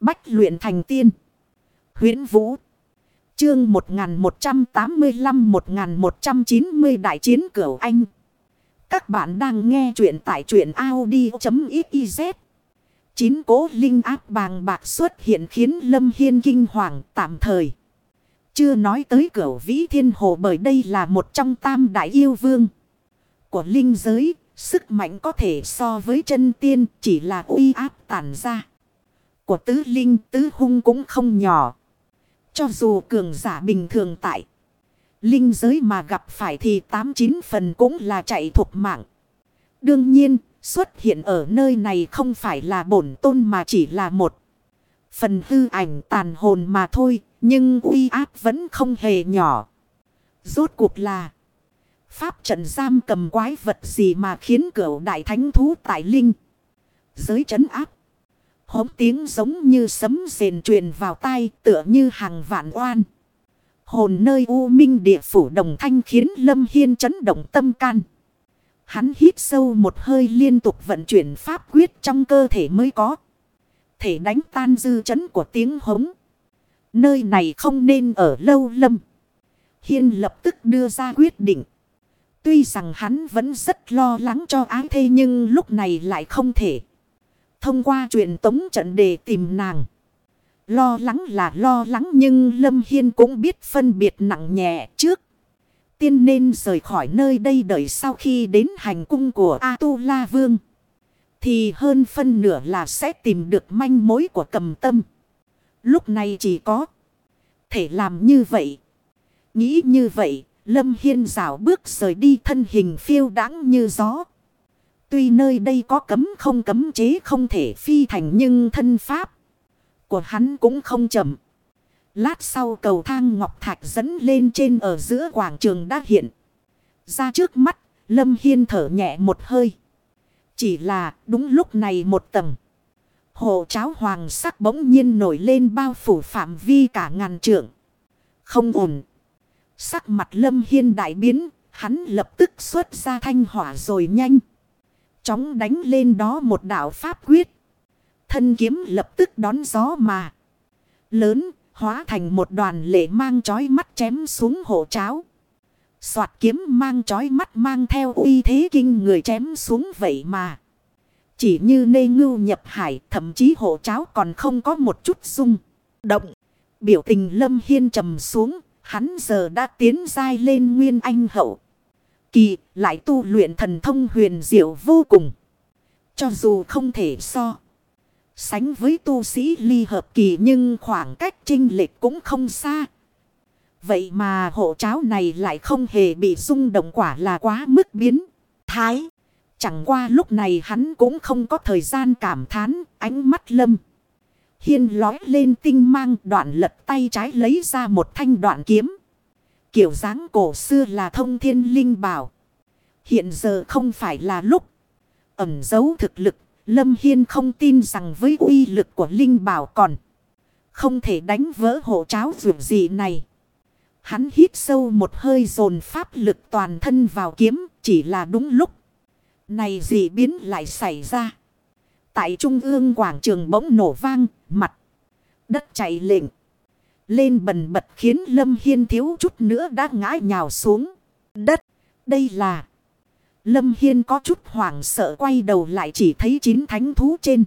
Bách luyện thành tiên. huyễn Vũ. Chương 1185-1190 Đại chiến cửu Anh. Các bạn đang nghe truyện tại truyện Audi.xyz. Chín cố linh áp bàng bạc xuất hiện khiến Lâm Hiên kinh hoàng tạm thời. Chưa nói tới cửu vĩ thiên hồ bởi đây là một trong tam đại yêu vương. Của linh giới, sức mạnh có thể so với chân tiên chỉ là uy áp tản ra. Của tứ linh tứ hung cũng không nhỏ. Cho dù cường giả bình thường tại. Linh giới mà gặp phải thì tám chín phần cũng là chạy thuộc mạng. Đương nhiên, xuất hiện ở nơi này không phải là bổn tôn mà chỉ là một phần hư ảnh tàn hồn mà thôi, nhưng uy áp vẫn không hề nhỏ. Rốt cuộc là pháp trận giam cầm quái vật gì mà khiến cửu đại thánh thú tại linh giới trấn áp. Hống tiếng giống như sấm rền truyền vào tai tựa như hàng vạn oan. Hồn nơi u minh địa phủ đồng thanh khiến Lâm Hiên chấn động tâm can. Hắn hít sâu một hơi liên tục vận chuyển pháp quyết trong cơ thể mới có. Thể đánh tan dư chấn của tiếng hống. Nơi này không nên ở lâu lâm. Hiên lập tức đưa ra quyết định. Tuy rằng hắn vẫn rất lo lắng cho ái thê nhưng lúc này lại không thể. Thông qua chuyện tống trận để tìm nàng. Lo lắng là lo lắng nhưng Lâm Hiên cũng biết phân biệt nặng nhẹ trước. Tiên nên rời khỏi nơi đây đợi sau khi đến hành cung của A-tu-la Vương. Thì hơn phân nửa là sẽ tìm được manh mối của cầm tâm. Lúc này chỉ có thể làm như vậy. Nghĩ như vậy, Lâm Hiên rảo bước rời đi thân hình phiêu đáng như gió. Tuy nơi đây có cấm không cấm chế không thể phi thành nhưng thân pháp của hắn cũng không chậm. Lát sau cầu thang ngọc thạch dẫn lên trên ở giữa quảng trường đã hiện. Ra trước mắt, Lâm Hiên thở nhẹ một hơi. Chỉ là đúng lúc này một tầng. Hồ cháo hoàng sắc bỗng nhiên nổi lên bao phủ phạm vi cả ngàn trượng. Không ổn. Sắc mặt Lâm Hiên đại biến, hắn lập tức xuất ra thanh hỏa rồi nhanh. Chóng đánh lên đó một đạo pháp quyết. Thân kiếm lập tức đón gió mà. Lớn, hóa thành một đoàn lệ mang chói mắt chém xuống hộ cháo. Soạt kiếm mang chói mắt mang theo uy thế kinh người chém xuống vậy mà. Chỉ như nê ngưu nhập hải thậm chí hộ cháo còn không có một chút rung. Động. Biểu tình lâm hiên trầm xuống. Hắn giờ đã tiến dai lên nguyên anh hậu. Kỳ, lại tu luyện thần thông huyền diệu vô cùng. Cho dù không thể so. Sánh với tu sĩ ly hợp kỳ nhưng khoảng cách trinh lệch cũng không xa. Vậy mà hộ cháo này lại không hề bị rung động quả là quá mức biến. Thái. Chẳng qua lúc này hắn cũng không có thời gian cảm thán, ánh mắt lâm. Hiên lói lên tinh mang, đoạn lật tay trái lấy ra một thanh đoạn kiếm. Kiểu dáng cổ xưa là thông thiên linh bảo. Hiện giờ không phải là lúc ẩn giấu thực lực. Lâm Hiên không tin rằng với uy lực của linh bảo còn không thể đánh vỡ hộ cháo dù gì này. Hắn hít sâu một hơi dồn pháp lực toàn thân vào kiếm chỉ là đúng lúc. Này gì biến lại xảy ra. Tại trung ương quảng trường bỗng nổ vang, mặt. Đất chạy lệnh. Lên bần bật khiến Lâm Hiên thiếu chút nữa đã ngã nhào xuống. Đất. Đây là. Lâm Hiên có chút hoảng sợ quay đầu lại chỉ thấy chín thánh thú trên.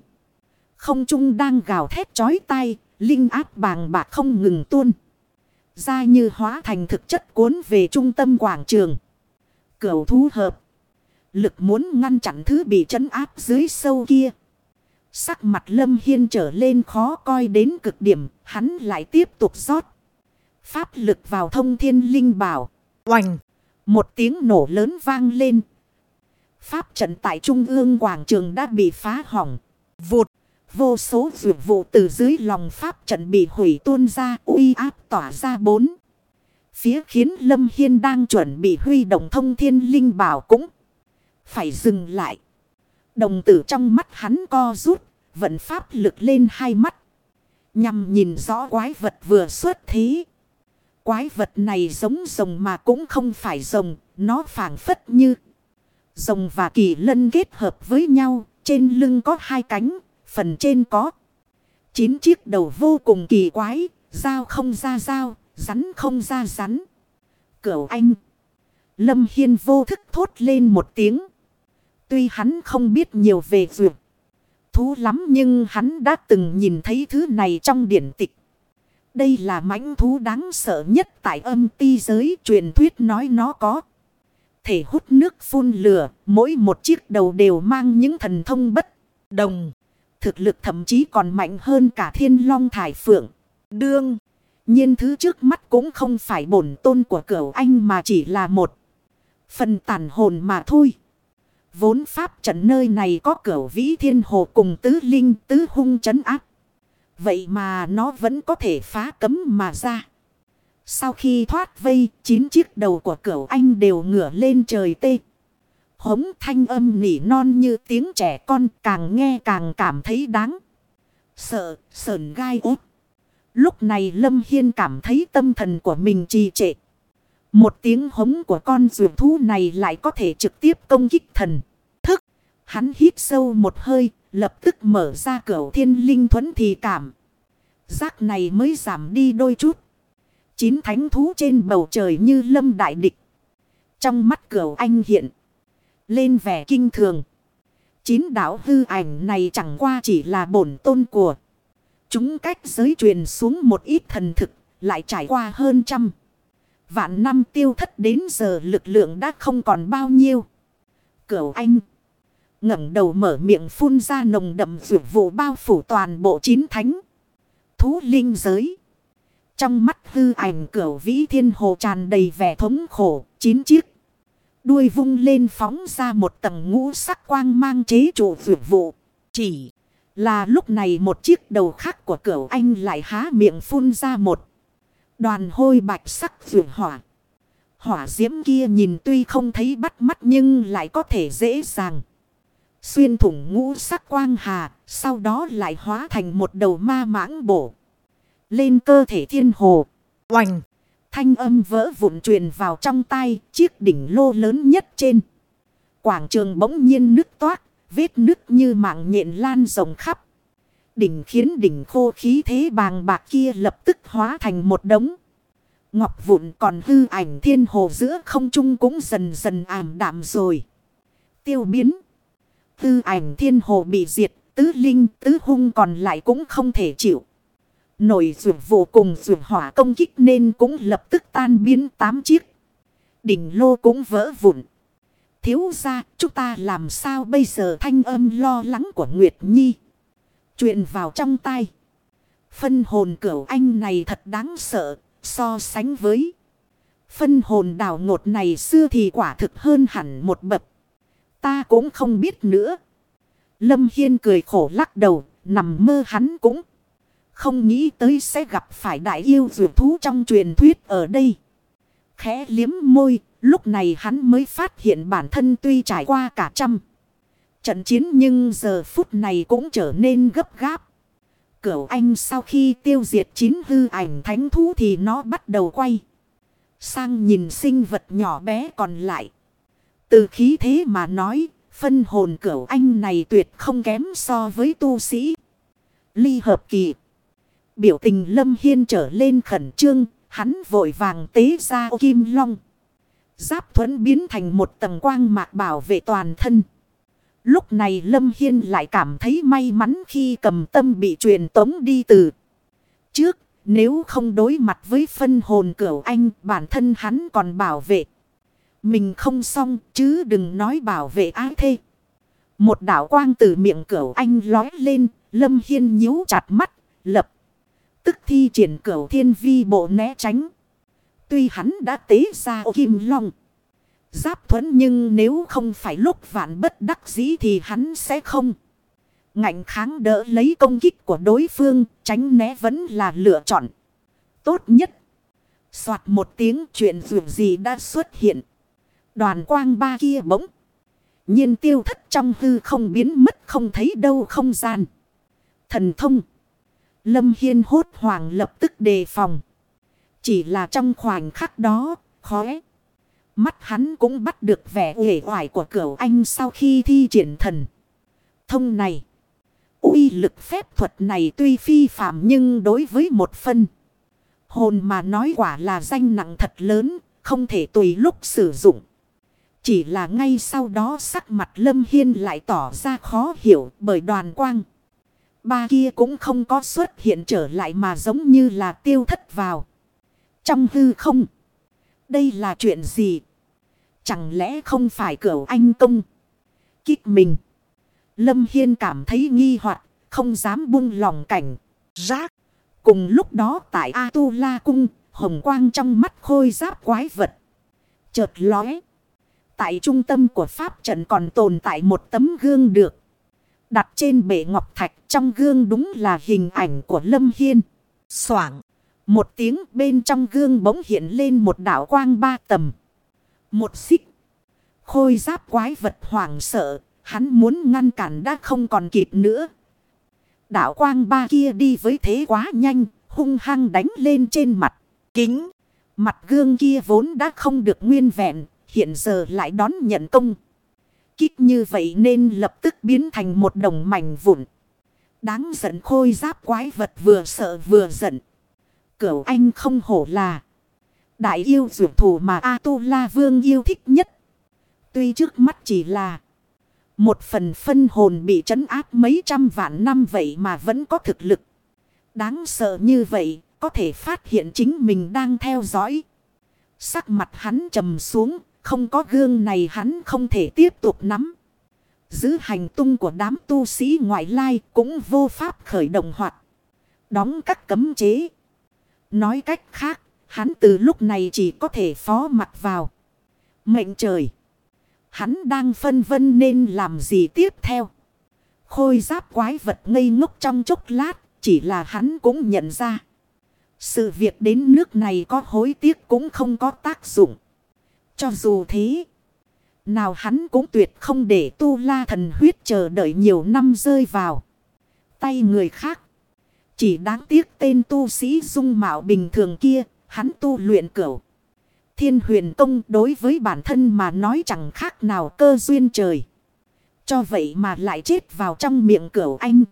Không trung đang gào thét chói tay. Linh áp bàng bạc không ngừng tuôn. Ra như hóa thành thực chất cuốn về trung tâm quảng trường. Cửu thú hợp. Lực muốn ngăn chặn thứ bị trấn áp dưới sâu kia. Sắc mặt lâm hiên trở lên khó coi đến cực điểm. Hắn lại tiếp tục rót. Pháp lực vào thông thiên linh bảo. Oành. Một tiếng nổ lớn vang lên. Pháp trận tại trung ương quảng trường đã bị phá hỏng. Vụt. Vô số vượt vụ từ dưới lòng pháp trận bị hủy tuôn ra, uy áp tỏa ra bốn. Phía khiến Lâm Hiên đang chuẩn bị huy động thông thiên linh bảo cũng phải dừng lại. Đồng tử trong mắt hắn co rút, vận pháp lực lên hai mắt. Nhằm nhìn rõ quái vật vừa xuất thế. Quái vật này giống rồng mà cũng không phải rồng, nó phản phất như rồng và kỳ lân kết hợp với nhau, trên lưng có hai cánh, phần trên có Chín chiếc đầu vô cùng kỳ quái, dao không ra dao, rắn không ra rắn. Cửu anh. Lâm Hiên vô thức thốt lên một tiếng. Tuy hắn không biết nhiều về vượt thú lắm nhưng hắn đã từng nhìn thấy thứ này trong điển tịch. Đây là mãnh thú đáng sợ nhất tại âm ti giới truyền thuyết nói nó có. Thể hút nước phun lửa, mỗi một chiếc đầu đều mang những thần thông bất đồng. Thực lực thậm chí còn mạnh hơn cả thiên long thải phượng. Đương, nhiên thứ trước mắt cũng không phải bổn tôn của cửu anh mà chỉ là một phần tàn hồn mà thôi. Vốn pháp trận nơi này có cửa vĩ thiên hồ cùng tứ linh tứ hung chấn áp. Vậy mà nó vẫn có thể phá cấm mà ra. Sau khi thoát vây, chín chiếc đầu của cửu anh đều ngửa lên trời tê. Hống thanh âm nỉ non như tiếng trẻ con càng nghe càng cảm thấy đáng. Sợ, sờn gai út. Lúc này Lâm Hiên cảm thấy tâm thần của mình trì trệ. Một tiếng hống của con rùa thú này lại có thể trực tiếp công kích thần. Thức, hắn hít sâu một hơi, lập tức mở ra cửa thiên linh thuẫn thì cảm. Giác này mới giảm đi đôi chút. Chín thánh thú trên bầu trời như lâm đại địch. Trong mắt cửa anh hiện. Lên vẻ kinh thường. Chín đảo hư ảnh này chẳng qua chỉ là bổn tôn của. Chúng cách giới truyền xuống một ít thần thực. Lại trải qua hơn trăm. Vạn năm tiêu thất đến giờ lực lượng đã không còn bao nhiêu. Cửu anh ngẩng đầu mở miệng phun ra nồng đậm vượt vụ bao phủ toàn bộ chín thánh. Thú linh giới. Trong mắt hư ảnh cửu vĩ thiên hồ tràn đầy vẻ thống khổ, chín chiếc. Đuôi vung lên phóng ra một tầng ngũ sắc quang mang chế trụ vượt vụ. Chỉ là lúc này một chiếc đầu khác của cửu anh lại há miệng phun ra một. Đoàn hôi bạch sắc vượt hỏa. Hỏa diễm kia nhìn tuy không thấy bắt mắt nhưng lại có thể dễ dàng. Xuyên thủng ngũ sắc quang hà, sau đó lại hóa thành một đầu ma mãng bổ. Lên cơ thể thiên hồ. Oành! Thanh âm vỡ vụn truyền vào trong tay, chiếc đỉnh lô lớn nhất trên. Quảng trường bỗng nhiên nứt toát, vết nứt như mạng nhện lan rộng khắp. Đỉnh khiến đỉnh khô khí thế bàng bạc kia lập tức hóa thành một đống. Ngọc vụn còn hư ảnh thiên hồ giữa không trung cũng dần dần ảm đạm rồi. Tiêu biến. hư ảnh thiên hồ bị diệt, tứ linh, tứ hung còn lại cũng không thể chịu. Nổi rượu vô cùng rượu hỏa công kích nên cũng lập tức tan biến tám chiếc. Đỉnh lô cũng vỡ vụn. Thiếu ra, chúng ta làm sao bây giờ thanh âm lo lắng của Nguyệt Nhi. Chuyện vào trong tay. Phân hồn cửu anh này thật đáng sợ, so sánh với. Phân hồn đào ngột này xưa thì quả thực hơn hẳn một bậc. Ta cũng không biết nữa. Lâm Hiên cười khổ lắc đầu, nằm mơ hắn cũng không nghĩ tới sẽ gặp phải đại yêu dược thú trong truyền thuyết ở đây. Khẽ liếm môi, lúc này hắn mới phát hiện bản thân tuy trải qua cả trăm trận chiến nhưng giờ phút này cũng trở nên gấp gáp. Cửu anh sau khi tiêu diệt chín hư ảnh thánh thú thì nó bắt đầu quay. Sang nhìn sinh vật nhỏ bé còn lại. Từ khí thế mà nói, phân hồn cửu anh này tuyệt không kém so với tu sĩ. Ly hợp kỳ. Biểu tình lâm hiên trở lên khẩn trương, hắn vội vàng tế ra ô kim long. Giáp thuẫn biến thành một tầng quang mạc bảo vệ toàn thân. Lúc này Lâm Hiên lại cảm thấy may mắn khi cầm tâm bị truyền tống đi từ trước. Nếu không đối mặt với phân hồn cửu anh, bản thân hắn còn bảo vệ. Mình không xong chứ đừng nói bảo vệ ái thê. Một đảo quang từ miệng cửu anh lói lên, Lâm Hiên nhíu chặt mắt, lập. Tức thi triển cửu thiên vi bộ né tránh. Tuy hắn đã tế ra ô kim long. Giáp thuẫn nhưng nếu không phải lúc vạn bất đắc dĩ thì hắn sẽ không. Ngạnh kháng đỡ lấy công kích của đối phương, tránh né vẫn là lựa chọn. Tốt nhất. Soạt một tiếng chuyện dù gì đã xuất hiện. Đoàn quang ba kia bỗng. nhiên tiêu thất trong hư không biến mất không thấy đâu không gian. Thần thông. Lâm Hiên hốt hoàng lập tức đề phòng. Chỉ là trong khoảnh khắc đó, khóe. Mắt hắn cũng bắt được vẻ uể oải của cửu anh sau khi thi triển thần. Thông này. uy lực phép thuật này tuy phi phạm nhưng đối với một phân. Hồn mà nói quả là danh nặng thật lớn, không thể tùy lúc sử dụng. Chỉ là ngay sau đó sắc mặt Lâm Hiên lại tỏ ra khó hiểu bởi đoàn quang. Ba kia cũng không có xuất hiện trở lại mà giống như là tiêu thất vào. Trong hư không. Đây là chuyện gì? Chẳng lẽ không phải cửu anh công? Kích mình. Lâm Hiên cảm thấy nghi hoặc không dám buông lòng cảnh. Rác. Cùng lúc đó tại A-tu-la cung, hồng quang trong mắt khôi giáp quái vật. Chợt lóe. Tại trung tâm của Pháp trận còn tồn tại một tấm gương được. Đặt trên bệ ngọc thạch trong gương đúng là hình ảnh của Lâm Hiên. Soảng. Một tiếng bên trong gương bỗng hiện lên một đảo quang ba tầm. Một xích. Khôi giáp quái vật hoảng sợ. Hắn muốn ngăn cản đã không còn kịp nữa. Đảo quang ba kia đi với thế quá nhanh. Hung hăng đánh lên trên mặt. Kính. Mặt gương kia vốn đã không được nguyên vẹn. Hiện giờ lại đón nhận công. Kích như vậy nên lập tức biến thành một đồng mảnh vụn. Đáng giận khôi giáp quái vật vừa sợ vừa giận. Cửu anh không hổ là. Đại yêu dụ thủ mà A-tu-la vương yêu thích nhất. Tuy trước mắt chỉ là. Một phần phân hồn bị trấn áp mấy trăm vạn năm vậy mà vẫn có thực lực. Đáng sợ như vậy, có thể phát hiện chính mình đang theo dõi. Sắc mặt hắn trầm xuống, không có gương này hắn không thể tiếp tục nắm. Giữ hành tung của đám tu sĩ ngoại lai cũng vô pháp khởi động hoạt. Đóng các cấm chế. Nói cách khác, hắn từ lúc này chỉ có thể phó mặt vào. Mệnh trời. Hắn đang phân vân nên làm gì tiếp theo. Khôi giáp quái vật ngây ngốc trong chốc lát, chỉ là hắn cũng nhận ra. Sự việc đến nước này có hối tiếc cũng không có tác dụng. Cho dù thế, nào hắn cũng tuyệt không để tu la thần huyết chờ đợi nhiều năm rơi vào. Tay người khác. Chỉ đáng tiếc tên tu sĩ dung mạo bình thường kia, hắn tu luyện cửu. Thiên huyền công đối với bản thân mà nói chẳng khác nào cơ duyên trời. Cho vậy mà lại chết vào trong miệng cửu anh.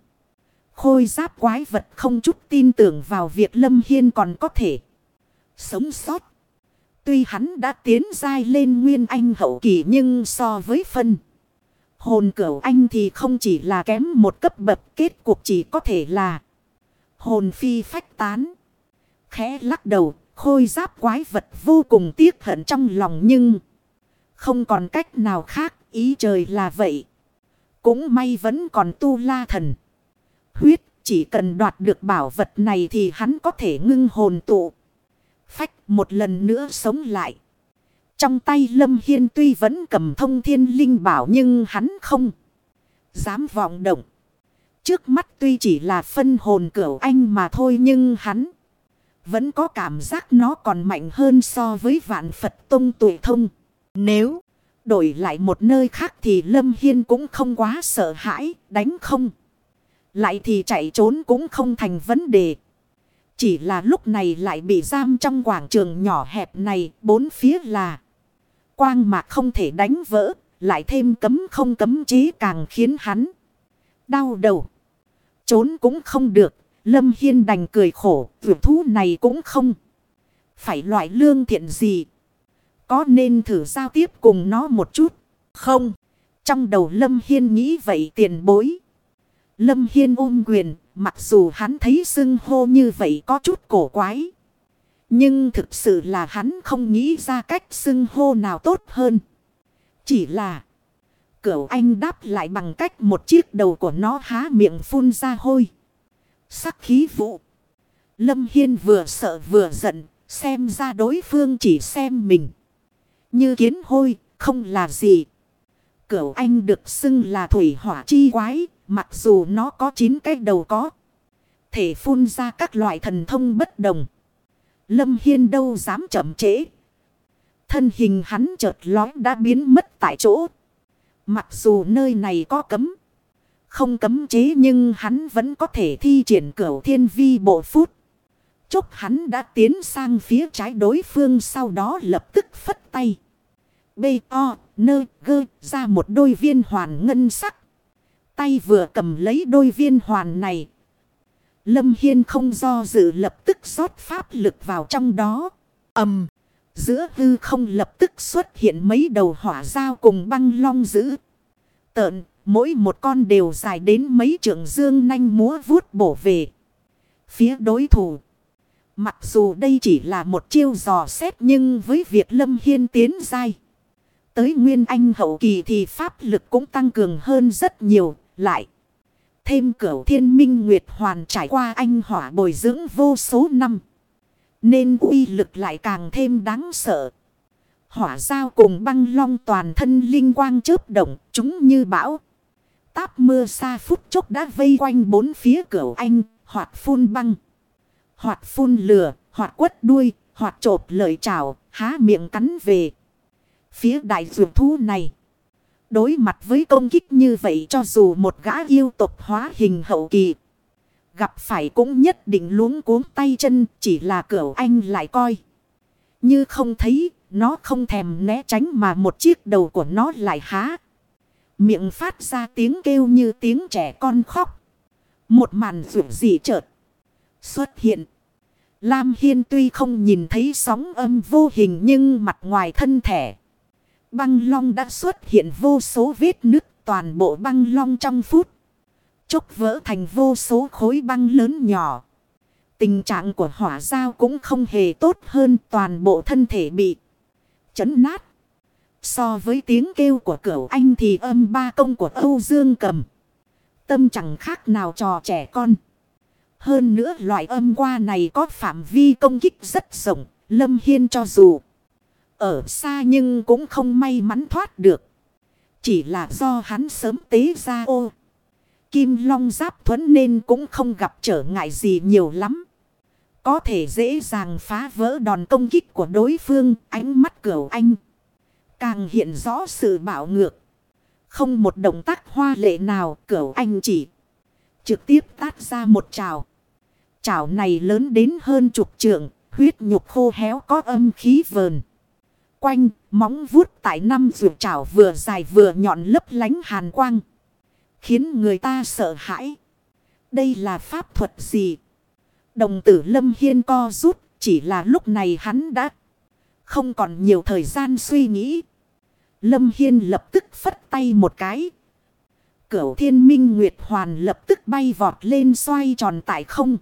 Khôi giáp quái vật không chút tin tưởng vào việc Lâm Hiên còn có thể sống sót. Tuy hắn đã tiến dai lên nguyên anh hậu kỳ nhưng so với phân. Hồn cửu anh thì không chỉ là kém một cấp bậc kết cuộc chỉ có thể là hồn phi phách tán. Khẽ lắc đầu, khôi giáp quái vật vô cùng tiếc hận trong lòng nhưng không còn cách nào khác, ý trời là vậy. Cũng may vẫn còn tu la thần. Huyết, chỉ cần đoạt được bảo vật này thì hắn có thể ngưng hồn tụ phách một lần nữa sống lại. Trong tay Lâm Hiên tuy vẫn cầm thông thiên linh bảo nhưng hắn không dám vọng động. Trước mắt tuy chỉ là phân hồn cửu anh mà thôi nhưng hắn vẫn có cảm giác nó còn mạnh hơn so với vạn Phật Tông tuổi thông. Nếu đổi lại một nơi khác thì Lâm Hiên cũng không quá sợ hãi, đánh không. Lại thì chạy trốn cũng không thành vấn đề. Chỉ là lúc này lại bị giam trong quảng trường nhỏ hẹp này, bốn phía là quang mà không thể đánh vỡ, lại thêm cấm không cấm chế càng khiến hắn đau đầu. Trốn cũng không được, Lâm Hiên đành cười khổ, vượt thú này cũng không. Phải loại lương thiện gì. Có nên thử giao tiếp cùng nó một chút? Không. Trong đầu Lâm Hiên nghĩ vậy tiền bối. Lâm Hiên ôm quyền, Mặc dù hắn thấy xưng hô như vậy có chút cổ quái. Nhưng thực sự là hắn không nghĩ ra cách xưng hô nào tốt hơn. Chỉ là cửu anh đáp lại bằng cách một chiếc đầu của nó há miệng phun ra hôi. Sắc khí vụ. Lâm Hiên vừa sợ vừa giận, xem ra đối phương chỉ xem mình. Như kiến hôi, không là gì. Cửu anh được xưng là thủy hỏa chi quái, Mặc dù nó có 9 cái đầu có. Thể phun ra các loại thần thông bất đồng. Lâm Hiên đâu dám chậm trễ. Thân hình hắn chợt lói đã biến mất tại chỗ. Mặc dù nơi này có cấm. Không cấm chế nhưng hắn vẫn có thể thi triển cửu thiên vi bộ phút. Chốc hắn đã tiến sang phía trái đối phương sau đó lập tức phất tay. Bê o, nơ, gơ ra một đôi viên hoàn ngân sắc tay vừa cầm lấy đôi viên hoàn này. Lâm Hiên không do dự lập tức rót pháp lực vào trong đó. ầm Giữa hư không lập tức xuất hiện mấy đầu hỏa dao cùng băng long dữ. Tợn, mỗi một con đều dài đến mấy trường dương nanh múa vuốt bổ về. Phía đối thủ. Mặc dù đây chỉ là một chiêu dò xét nhưng với việc Lâm Hiên tiến dai. Tới Nguyên Anh hậu kỳ thì pháp lực cũng tăng cường hơn rất nhiều. Lại. Thêm cửu thiên minh nguyệt hoàn trải qua anh hỏa bồi dưỡng vô số năm. Nên uy lực lại càng thêm đáng sợ. Hỏa giao cùng băng long toàn thân linh quang chớp động, chúng như bão. Táp mưa xa phút chốc đã vây quanh bốn phía cửa anh, hoạt phun băng. Hoạt phun lửa, hoạt quất đuôi, hoạt trộp lợi trào, há miệng cắn về. Phía đại dược thú này. Đối mặt với công kích như vậy cho dù một gã yêu tộc hóa hình hậu kỳ. Gặp phải cũng nhất định luống cuống tay chân chỉ là cửa anh lại coi. Như không thấy, nó không thèm né tránh mà một chiếc đầu của nó lại há. Miệng phát ra tiếng kêu như tiếng trẻ con khóc. Một màn rượu dị chợt xuất hiện. Lam Hiên tuy không nhìn thấy sóng âm vô hình nhưng mặt ngoài thân thể. Băng long đã xuất hiện vô số vết nứt toàn bộ băng long trong phút chốc vỡ thành vô số khối băng lớn nhỏ. Tình trạng của hỏa giao cũng không hề tốt hơn toàn bộ thân thể bị chấn nát. So với tiếng kêu của cửu anh thì âm ba công của Âu Dương cầm. Tâm chẳng khác nào trò trẻ con. Hơn nữa loại âm qua này có phạm vi công kích rất rộng. Lâm Hiên cho dù ở xa nhưng cũng không may mắn thoát được. Chỉ là do hắn sớm tế ra ô. Kim Long giáp thuẫn nên cũng không gặp trở ngại gì nhiều lắm. Có thể dễ dàng phá vỡ đòn công kích của đối phương, ánh mắt cửu anh. Càng hiện rõ sự bạo ngược. Không một động tác hoa lệ nào cửu anh chỉ. Trực tiếp tát ra một trào. Trào này lớn đến hơn chục trượng, huyết nhục khô héo có âm khí vờn. Quanh, móng vuốt tại năm ruột trào vừa dài vừa nhọn lấp lánh hàn quang. Khiến người ta sợ hãi. Đây là pháp thuật gì? Đồng tử Lâm Hiên co rút. Chỉ là lúc này hắn đã không còn nhiều thời gian suy nghĩ. Lâm Hiên lập tức phất tay một cái. Cửu thiên minh Nguyệt Hoàn lập tức bay vọt lên xoay tròn tại không.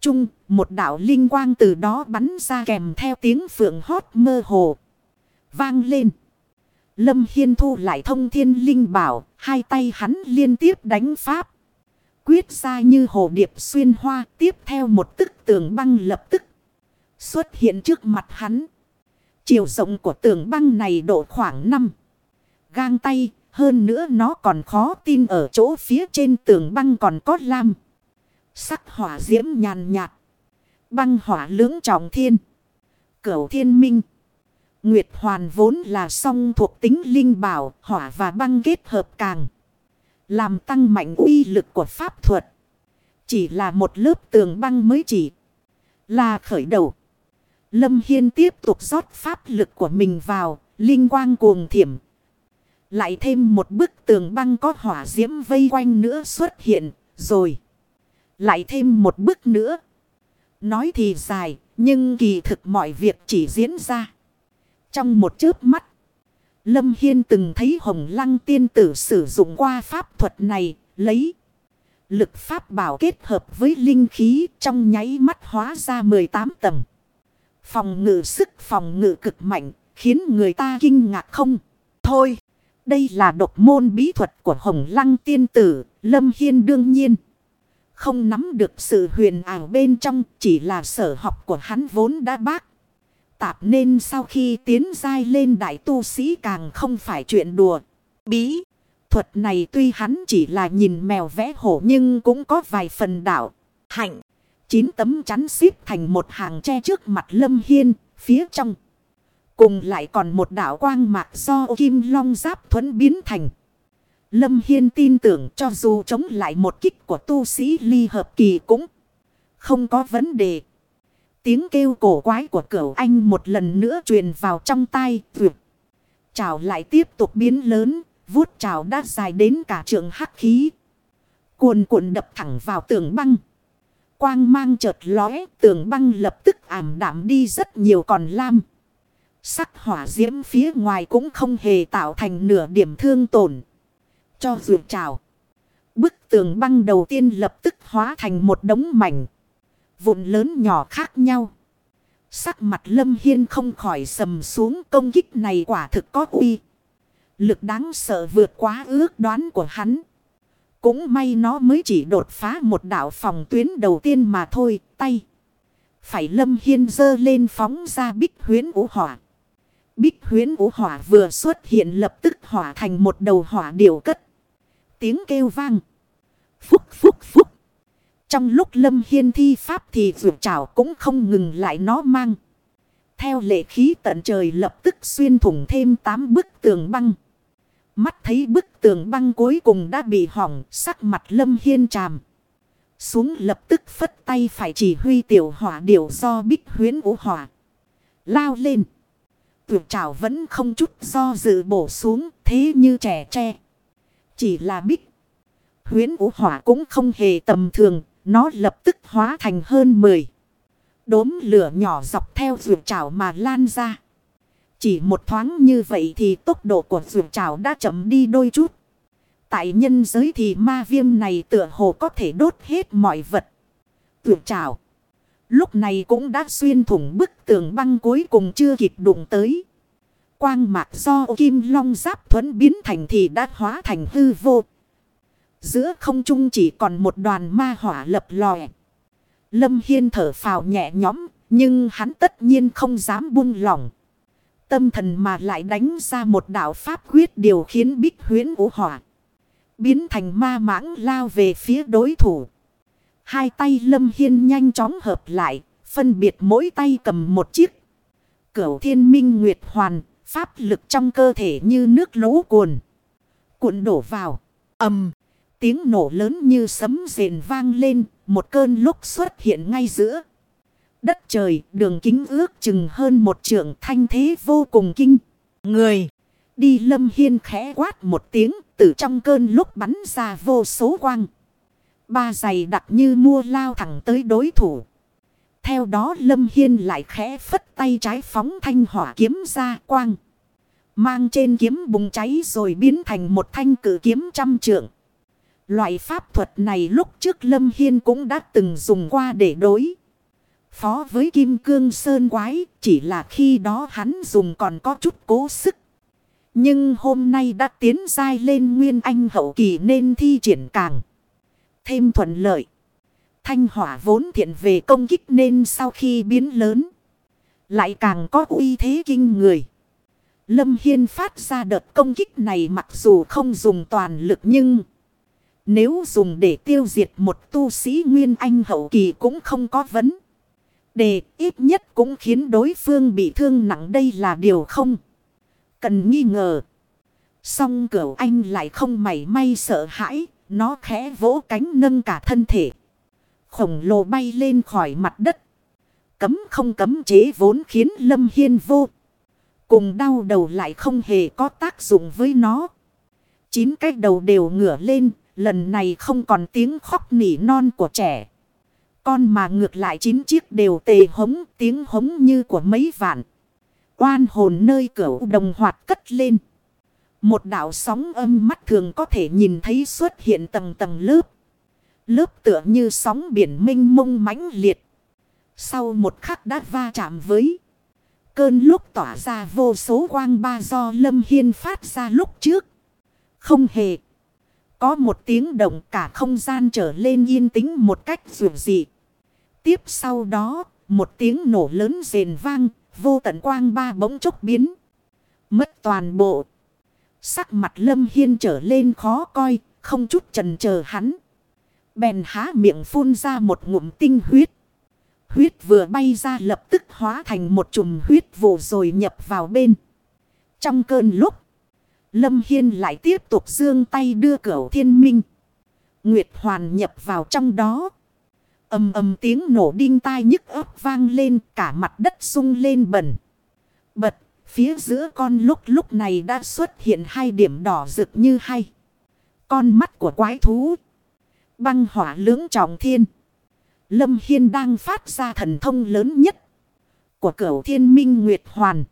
Trung, một đảo linh quang từ đó bắn ra kèm theo tiếng phượng hót mơ hồ. Vang lên. Lâm Hiên thu lại thông thiên linh bảo, hai tay hắn liên tiếp đánh pháp. Quyết ra như hồ điệp xuyên hoa, tiếp theo một tức tường băng lập tức xuất hiện trước mặt hắn. Chiều rộng của tường băng này độ khoảng 5 gang tay, hơn nữa nó còn khó tin ở chỗ phía trên tường băng còn có lam. Sắc hỏa diễm nhàn nhạt. Băng hỏa lưỡng trọng thiên. Cửu thiên minh. Nguyệt hoàn vốn là song thuộc tính linh bảo, hỏa và băng kết hợp càng. Làm tăng mạnh uy lực của pháp thuật. Chỉ là một lớp tường băng mới chỉ là khởi đầu. Lâm Hiên tiếp tục rót pháp lực của mình vào, linh quang cuồng thiểm. Lại thêm một bức tường băng có hỏa diễm vây quanh nữa xuất hiện, rồi. Lại thêm một bức nữa. Nói thì dài, nhưng kỳ thực mọi việc chỉ diễn ra. Trong một chớp mắt, Lâm Hiên từng thấy Hồng Lăng tiên tử sử dụng qua pháp thuật này, lấy lực pháp bảo kết hợp với linh khí trong nháy mắt hóa ra 18 tầng. Phòng ngự sức phòng ngự cực mạnh, khiến người ta kinh ngạc không? Thôi, đây là độc môn bí thuật của Hồng Lăng tiên tử, Lâm Hiên đương nhiên. Không nắm được sự huyền ảo bên trong, chỉ là sở học của hắn vốn đã bác tạp nên sau khi tiến dai lên đại tu sĩ càng không phải chuyện đùa. Bí thuật này tuy hắn chỉ là nhìn mèo vẽ hổ nhưng cũng có vài phần đạo. Hạnh. Chín tấm chắn xếp thành một hàng tre trước mặt lâm hiên, phía trong. Cùng lại còn một đạo quang mạc do kim long giáp thuẫn biến thành. Lâm Hiên tin tưởng cho dù chống lại một kích của tu sĩ ly hợp kỳ cũng không có vấn đề. Tiếng kêu cổ quái của cửu anh một lần nữa truyền vào trong tai tuyệt. Chào lại tiếp tục biến lớn, Vuốt chảo đã dài đến cả trường hắc khí. Cuồn cuộn đập thẳng vào tường băng. Quang mang chợt lóe, tường băng lập tức ảm đạm đi rất nhiều còn lam. Sắc hỏa diễm phía ngoài cũng không hề tạo thành nửa điểm thương tổn. Cho dù trào. Bức tường băng đầu tiên lập tức hóa thành một đống mảnh. Vụn lớn nhỏ khác nhau. Sắc mặt lâm hiên không khỏi sầm xuống công kích này quả thực có uy. Lực đáng sợ vượt quá ước đoán của hắn. Cũng may nó mới chỉ đột phá một đạo phòng tuyến đầu tiên mà thôi, tay. Phải lâm hiên dơ lên phóng ra bích huyến ủ hỏa. Bích huyến ủ hỏa vừa xuất hiện lập tức hỏa thành một đầu hỏa điều cất. Tiếng kêu vang. Phúc phúc phúc. Trong lúc lâm hiên thi pháp thì vượt trảo cũng không ngừng lại nó mang. Theo lệ khí tận trời lập tức xuyên thủng thêm 8 bức tường băng. Mắt thấy bức tường băng cuối cùng đã bị hỏng, sắc mặt lâm hiên tràm. Xuống lập tức phất tay phải chỉ huy tiểu hỏa điều do bích huyến ủ hỏa. Lao lên. Tuyệt trào vẫn không chút do dự bổ xuống thế như trẻ tre. Chỉ là bích. Huyến ủ hỏa cũng không hề tầm thường. Nó lập tức hóa thành hơn 10. Đốm lửa nhỏ dọc theo rượu trào mà lan ra. Chỉ một thoáng như vậy thì tốc độ của rượu trào đã chậm đi đôi chút. Tại nhân giới thì ma viêm này tựa hồ có thể đốt hết mọi vật. Rượu trào. Lúc này cũng đã xuyên thủng bức tường băng cuối cùng chưa kịp đụng tới. Quang mạc do kim long giáp thuẫn biến thành thì đã hóa thành hư vô. Giữa không trung chỉ còn một đoàn ma hỏa lập lòe. Lâm Hiên thở phào nhẹ nhõm, nhưng hắn tất nhiên không dám buông lỏng. Tâm thần mà lại đánh ra một đạo pháp quyết điều khiến bích huyến vũ hỏa. Biến thành ma mãng lao về phía đối thủ. Hai tay Lâm Hiên nhanh chóng hợp lại, phân biệt mỗi tay cầm một chiếc. Cửu thiên minh nguyệt hoàn, pháp lực trong cơ thể như nước lũ cuồn. Cuộn đổ vào, ầm. Tiếng nổ lớn như sấm rền vang lên, một cơn lúc xuất hiện ngay giữa. Đất trời, đường kính ước chừng hơn một trượng thanh thế vô cùng kinh. Người, đi lâm hiên khẽ quát một tiếng, từ trong cơn lúc bắn ra vô số quang. Ba giày đặc như mua lao thẳng tới đối thủ. Theo đó lâm hiên lại khẽ phất tay trái phóng thanh hỏa kiếm ra quang. Mang trên kiếm bùng cháy rồi biến thành một thanh cử kiếm trăm trượng. Loại pháp thuật này lúc trước Lâm Hiên cũng đã từng dùng qua để đối. Phó với Kim Cương Sơn Quái, chỉ là khi đó hắn dùng còn có chút cố sức. Nhưng hôm nay đã tiến dai lên Nguyên Anh hậu kỳ nên thi triển càng. Thêm thuận lợi. Thanh hỏa vốn thiện về công kích nên sau khi biến lớn. Lại càng có uy thế kinh người. Lâm Hiên phát ra đợt công kích này mặc dù không dùng toàn lực nhưng... Nếu dùng để tiêu diệt một tu sĩ Nguyên Anh hậu kỳ cũng không có vấn. Đề ít nhất cũng khiến đối phương bị thương nặng đây là điều không. Cần nghi ngờ. Song cửu anh lại không mảy may sợ hãi. Nó khẽ vỗ cánh nâng cả thân thể. Khổng lồ bay lên khỏi mặt đất. Cấm không cấm chế vốn khiến Lâm Hiên vô. Cùng đau đầu lại không hề có tác dụng với nó. Chín cái đầu đều ngửa lên Lần này không còn tiếng khóc nỉ non của trẻ. Con mà ngược lại chín chiếc đều tề hống, tiếng hống như của mấy vạn. Oan hồn nơi cửa đồng hoạt cất lên. Một đạo sóng âm mắt thường có thể nhìn thấy xuất hiện tầng tầng lớp. Lớp tựa như sóng biển minh mông mãnh liệt. Sau một khắc đã va chạm với. Cơn lúc tỏa ra vô số quang ba do Lâm Hiên phát ra lúc trước. Không hề. Có một tiếng động cả không gian trở lên yên tĩnh một cách dù dị. Tiếp sau đó, một tiếng nổ lớn rền vang, vô tận quang ba bỗng chốc biến. Mất toàn bộ. Sắc mặt lâm hiên trở lên khó coi, không chút trần chờ hắn. Bèn há miệng phun ra một ngụm tinh huyết. Huyết vừa bay ra lập tức hóa thành một chùm huyết vụ rồi nhập vào bên. Trong cơn lúc. Lâm Hiên lại tiếp tục dương tay đưa cửu thiên minh. Nguyệt hoàn nhập vào trong đó. ầm ầm tiếng nổ đinh tai nhức ấp vang lên cả mặt đất sung lên bẩn. Bật, Phía giữa con lúc lúc này đã xuất hiện hai điểm đỏ rực như hay. Con mắt của quái thú. Băng hỏa lưỡng trọng thiên. Lâm Hiên đang phát ra thần thông lớn nhất. Của cửu thiên minh Nguyệt Hoàn.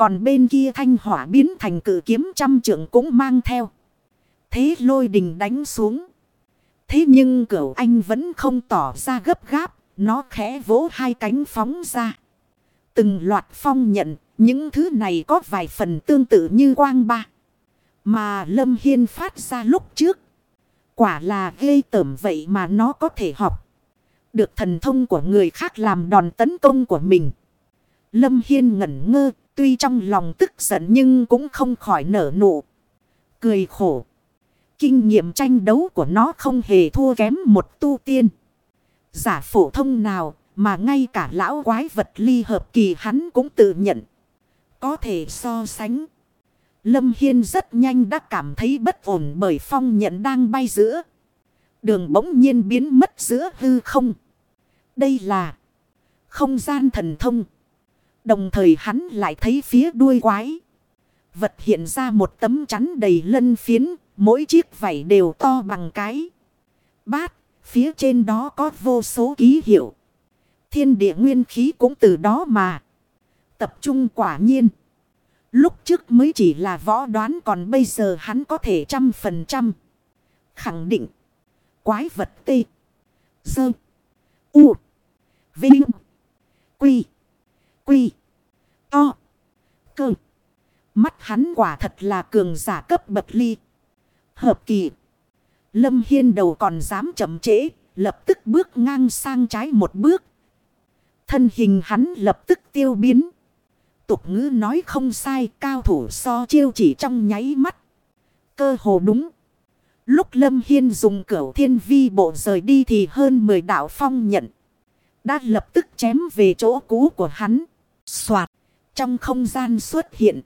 Còn bên kia thanh hỏa biến thành cử kiếm trăm trưởng cũng mang theo. Thế lôi đình đánh xuống. Thế nhưng cửu anh vẫn không tỏ ra gấp gáp. Nó khẽ vỗ hai cánh phóng ra. Từng loạt phong nhận. Những thứ này có vài phần tương tự như quang ba. Mà Lâm Hiên phát ra lúc trước. Quả là ghê tởm vậy mà nó có thể học. Được thần thông của người khác làm đòn tấn công của mình. Lâm Hiên ngẩn ngơ. Tuy trong lòng tức giận nhưng cũng không khỏi nở nụ. Cười khổ. Kinh nghiệm tranh đấu của nó không hề thua kém một tu tiên. Giả phổ thông nào mà ngay cả lão quái vật ly hợp kỳ hắn cũng tự nhận. Có thể so sánh. Lâm Hiên rất nhanh đã cảm thấy bất ổn bởi phong nhận đang bay giữa. Đường bỗng nhiên biến mất giữa hư không. Đây là không gian thần thông. Đồng thời hắn lại thấy phía đuôi quái. Vật hiện ra một tấm chắn đầy lân phiến. Mỗi chiếc vảy đều to bằng cái. Bát. Phía trên đó có vô số ký hiệu. Thiên địa nguyên khí cũng từ đó mà. Tập trung quả nhiên. Lúc trước mới chỉ là võ đoán, còn bây giờ hắn có thể trăm phần trăm. Khẳng định. Quái vật tê. Dơ. U. Vinh. Quy. Quy. To. Cơ. Mắt hắn quả thật là cường giả cấp bậc ly. Hợp kỳ. Lâm Hiên đầu còn dám chậm trễ. Lập tức bước ngang sang trái một bước. Thân hình hắn lập tức tiêu biến. Tục ngữ nói không sai, cao thủ so chiêu chỉ trong nháy mắt. Cơ hồ đúng. Lúc Lâm Hiên dùng cửu thiên vi bộ rời đi thì hơn 10 đạo phong nhận. Đã lập tức chém về chỗ cũ của hắn. Xoạt. Trong không gian xuất hiện.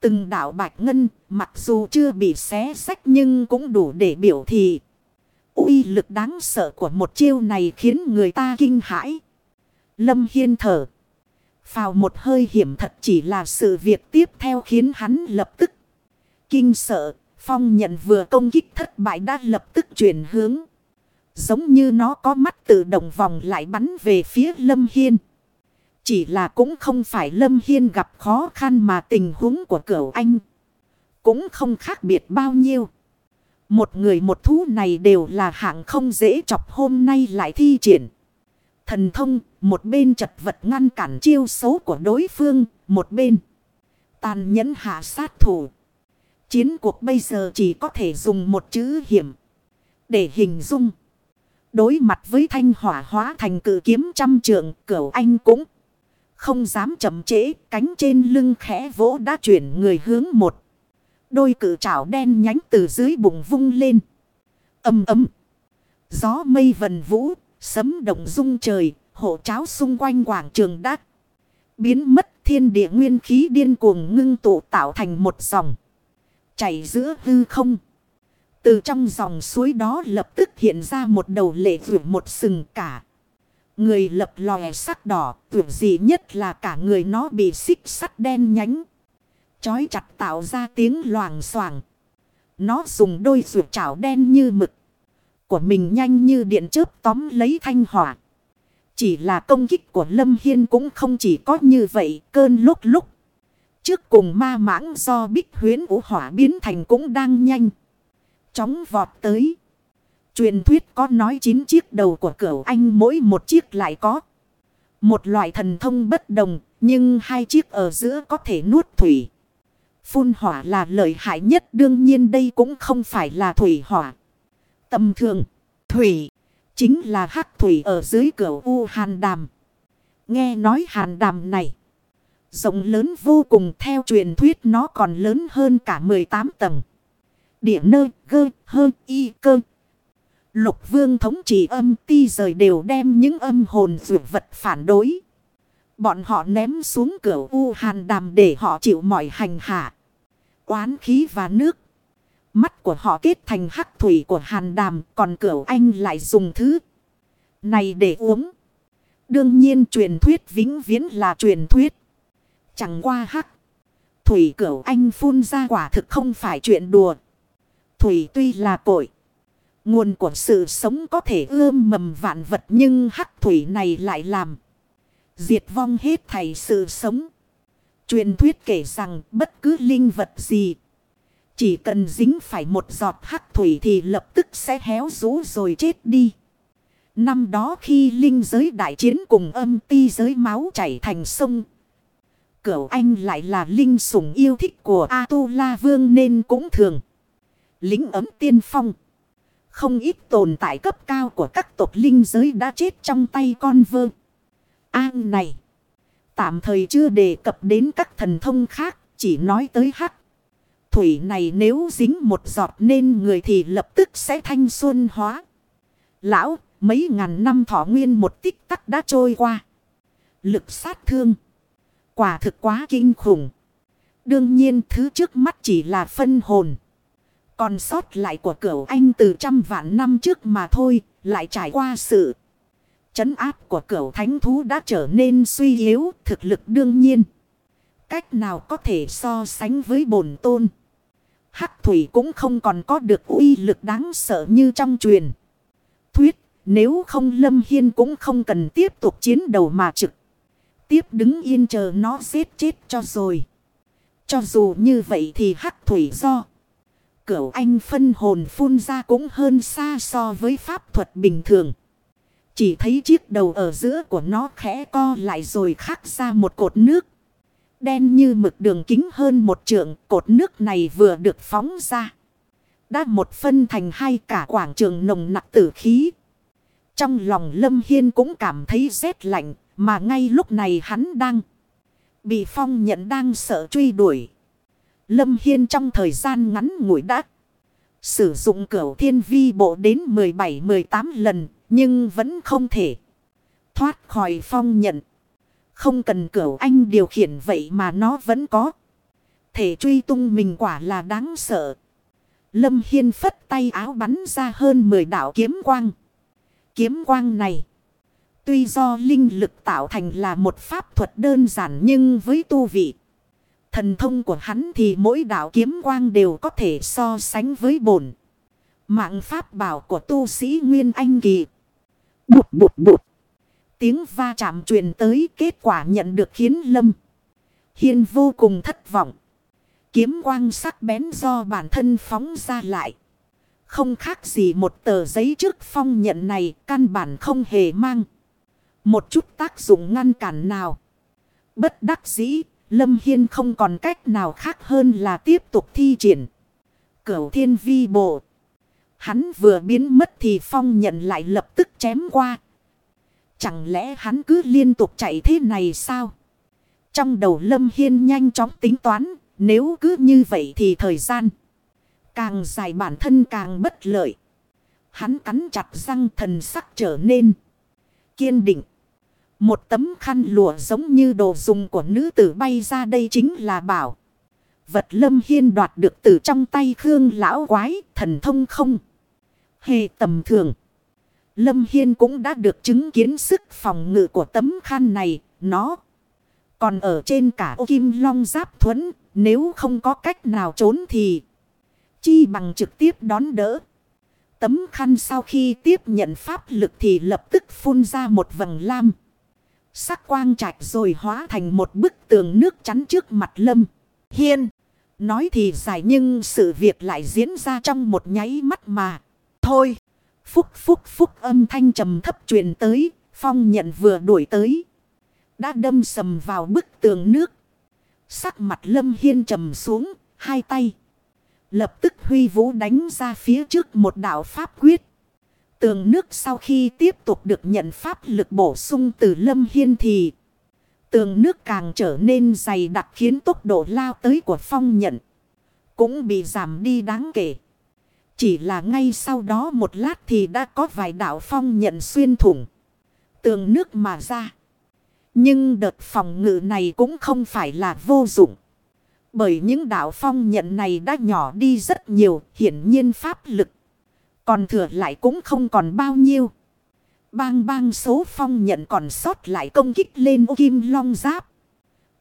Từng đạo bạch ngân, mặc dù chưa bị xé sách nhưng cũng đủ để biểu thị. uy lực đáng sợ của một chiêu này khiến người ta kinh hãi. Lâm Hiên thở. Phào một hơi hiểm thật chỉ là sự việc tiếp theo khiến hắn lập tức kinh sợ. Phong nhận vừa công kích thất bại đã lập tức chuyển hướng. Giống như nó có mắt tự động vòng lại bắn về phía Lâm Hiên. Chỉ là cũng không phải Lâm Hiên gặp khó khăn mà tình huống của cửu anh. Cũng không khác biệt bao nhiêu. Một người một thú này đều là hạng không dễ chọc hôm nay lại thi triển. Thần thông, một bên chật vật ngăn cản chiêu xấu của đối phương, một bên tàn nhẫn hạ sát thủ. Chiến cuộc bây giờ chỉ có thể dùng một chữ hiểm để hình dung. Đối mặt với thanh hỏa hóa thành cử kiếm trăm trượng, cửu anh cũng không dám chậm trễ, cánh trên lưng khẽ vỗ đã chuyển người hướng một. Đôi cử trảo đen nhánh từ dưới bụng vung lên. Âm ấm. Gió mây vần vũ, Sấm động rung trời, hộ cháo xung quanh quảng trường đắc. Biến mất thiên địa nguyên khí điên cuồng ngưng tụ tạo thành một dòng. Chảy giữa hư không. Từ trong dòng suối đó lập tức hiện ra một đầu lệ vượt một sừng cả. Người lập lòe sắc đỏ, tuyệt gì nhất là cả người nó bị xích sắt đen nhánh. Chói chặt tạo ra tiếng loàng xoàng. Nó dùng đôi ruột chảo đen như mực của mình nhanh như điện chớp tóm lấy thanh hỏa. Chỉ là công kích của Lâm Hiên cũng không chỉ có như vậy, cơn lúc lúc. Trước cùng ma mãng do bích huyến vũ hỏa biến thành cũng đang nhanh. Chóng vọt tới. Truyền thuyết có nói 9 chiếc đầu của cửu anh mỗi một chiếc lại có. Một loại thần thông bất đồng, nhưng hai chiếc ở giữa có thể nuốt thủy. Phun hỏa là lợi hại nhất đương nhiên đây cũng không phải là thủy hỏa. Tầm thường, thủy, chính là hắc thủy ở dưới cửa u hàn đàm. Nghe nói hàn đàm này, rộng lớn vô cùng theo truyền thuyết nó còn lớn hơn cả 18 tầng. Địa nơi, gơ, hơn, y, cơ. Lục vương thống trị âm ti rời đều đem những âm hồn dược vật phản đối. Bọn họ ném xuống cửa u hàn đàm để họ chịu mọi hành hạ. Quán khí và nước. Mắt của họ kết thành hắc thủy của hàn đàm. Còn cửa anh lại dùng thứ này để uống. Đương nhiên truyền thuyết vĩnh viễn là truyền thuyết. Chẳng qua hắc. Thủy cửu anh phun ra quả thực không phải chuyện đùa. Thủy tuy là cội. Nguồn của sự sống có thể ươm mầm vạn vật nhưng hắc thủy này lại làm. Diệt vong hết thảy sự sống. Truyền thuyết kể rằng bất cứ linh vật gì. Chỉ cần dính phải một giọt hắc thủy thì lập tức sẽ héo rũ rồi chết đi. Năm đó khi linh giới đại chiến cùng âm ti giới máu chảy thành sông. Cửu anh lại là linh sủng yêu thích của A-tu-la vương nên cũng thường. Lính ấm tiên phong. Không ít tồn tại cấp cao của các tộc linh giới đã chết trong tay con vơ. An này. Tạm thời chưa đề cập đến các thần thông khác. Chỉ nói tới hắc. Thủy này nếu dính một giọt nên người thì lập tức sẽ thanh xuân hóa. Lão, mấy ngàn năm thọ nguyên một tích tắc đã trôi qua. Lực sát thương. Quả thực quá kinh khủng. Đương nhiên thứ trước mắt chỉ là phân hồn. Còn sót lại của cửu anh từ trăm vạn năm trước mà thôi, lại trải qua sự chấn áp của cửu thánh thú đã trở nên suy yếu, thực lực đương nhiên. Cách nào có thể so sánh với bổn tôn. Hắc thủy cũng không còn có được uy lực đáng sợ như trong truyền. Thuyết, nếu không Lâm Hiên cũng không cần tiếp tục chiến đấu mà trực. Tiếp đứng yên chờ nó giết chết cho rồi. Cho dù như vậy thì hắc thủy do. Cửu anh phân hồn phun ra cũng hơn xa so với pháp thuật bình thường. Chỉ thấy chiếc đầu ở giữa của nó khẽ co lại rồi khắc ra một cột nước. Đen như mực đường kính hơn một trượng, cột nước này vừa được phóng ra. Đã một phân thành hai cả quảng trường nồng nặc tử khí. Trong lòng Lâm Hiên cũng cảm thấy rét lạnh, mà ngay lúc này hắn đang bị phong nhận đang sợ truy đuổi. Lâm Hiên trong thời gian ngắn ngủi đã sử dụng cửu thiên vi bộ đến 17-18 lần, nhưng vẫn không thể thoát khỏi phong nhận. Không cần cửu anh điều khiển vậy mà nó vẫn có. Thể truy tung mình quả là đáng sợ. Lâm Hiên phất tay áo bắn ra hơn 10 đạo kiếm quang. Kiếm quang này. Tuy do linh lực tạo thành là một pháp thuật đơn giản nhưng với tu vị. Thần thông của hắn thì mỗi đạo kiếm quang đều có thể so sánh với bổn. Mạng pháp bảo của tu sĩ Nguyên Anh Kỳ. Bụt bụt bụt. Tiếng va chạm truyền tới kết quả nhận được khiến Lâm. Hiên vô cùng thất vọng. Kiếm quang sắc bén do bản thân phóng ra lại. Không khác gì một tờ giấy trước phong nhận này căn bản không hề mang. Một chút tác dụng ngăn cản nào. Bất đắc dĩ, Lâm Hiên không còn cách nào khác hơn là tiếp tục thi triển. Cửu thiên vi bộ. Hắn vừa biến mất thì phong nhận lại lập tức chém qua, Chẳng lẽ hắn cứ liên tục chạy thế này sao? Trong đầu Lâm Hiên nhanh chóng tính toán. Nếu cứ như vậy thì thời gian càng dài bản thân càng bất lợi. Hắn cắn chặt răng thần sắc trở nên kiên định. Một tấm khăn lụa giống như đồ dùng của nữ tử bay ra đây chính là bảo. Vật lâm hiên đoạt được từ trong tay Khương lão quái, thần thông không. Hề tầm thường. Lâm Hiên cũng đã được chứng kiến sức phòng ngự của tấm khăn này. Nó còn ở trên cả ô kim long giáp thuẫn. Nếu không có cách nào trốn thì chi bằng trực tiếp đón đỡ. Tấm khăn sau khi tiếp nhận pháp lực thì lập tức phun ra một vầng lam. Sắc quang trạch rồi hóa thành một bức tường nước chắn trước mặt Lâm. Hiên. Nói thì dài nhưng sự việc lại diễn ra trong một nháy mắt mà. Thôi. Phúc phúc phúc âm thanh trầm thấp truyền tới, phong nhận vừa đuổi tới. Đã đâm sầm vào bức tường nước. Sắc mặt lâm hiên trầm xuống, hai tay. Lập tức huy vũ đánh ra phía trước một đạo pháp quyết. Tường nước sau khi tiếp tục được nhận pháp lực bổ sung từ lâm hiên thì. Tường nước càng trở nên dày đặc khiến tốc độ lao tới của phong nhận. Cũng bị giảm đi đáng kể. Chỉ là ngay sau đó một lát thì đã có vài đạo phong nhận xuyên thủng. Tường nước mà ra. Nhưng đợt phòng ngự này cũng không phải là vô dụng. Bởi những đạo phong nhận này đã nhỏ đi rất nhiều, hiển nhiên pháp lực. Còn thừa lại cũng không còn bao nhiêu. Bang bang số phong nhận còn sót lại công kích lên ô kim long giáp.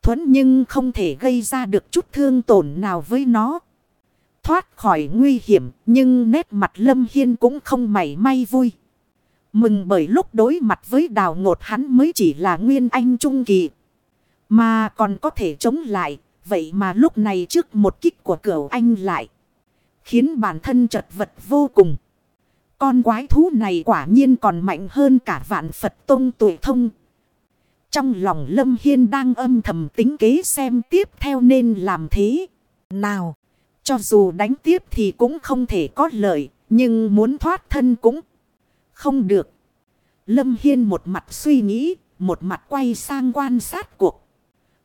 thuẫn nhưng không thể gây ra được chút thương tổn nào với nó. Thoát khỏi nguy hiểm, nhưng nét mặt Lâm Hiên cũng không mảy may vui. Mừng bởi lúc đối mặt với đào ngột hắn mới chỉ là nguyên anh trung kỳ. Mà còn có thể chống lại. Vậy mà lúc này trước một kích của cửu anh lại. Khiến bản thân chật vật vô cùng. Con quái thú này quả nhiên còn mạnh hơn cả vạn Phật Tông tuổi thông. Trong lòng Lâm Hiên đang âm thầm tính kế xem tiếp theo nên làm thế. Nào, cho dù đánh tiếp thì cũng không thể có lợi, nhưng muốn thoát thân cũng không được. Lâm Hiên một mặt suy nghĩ, một mặt quay sang quan sát cuộc.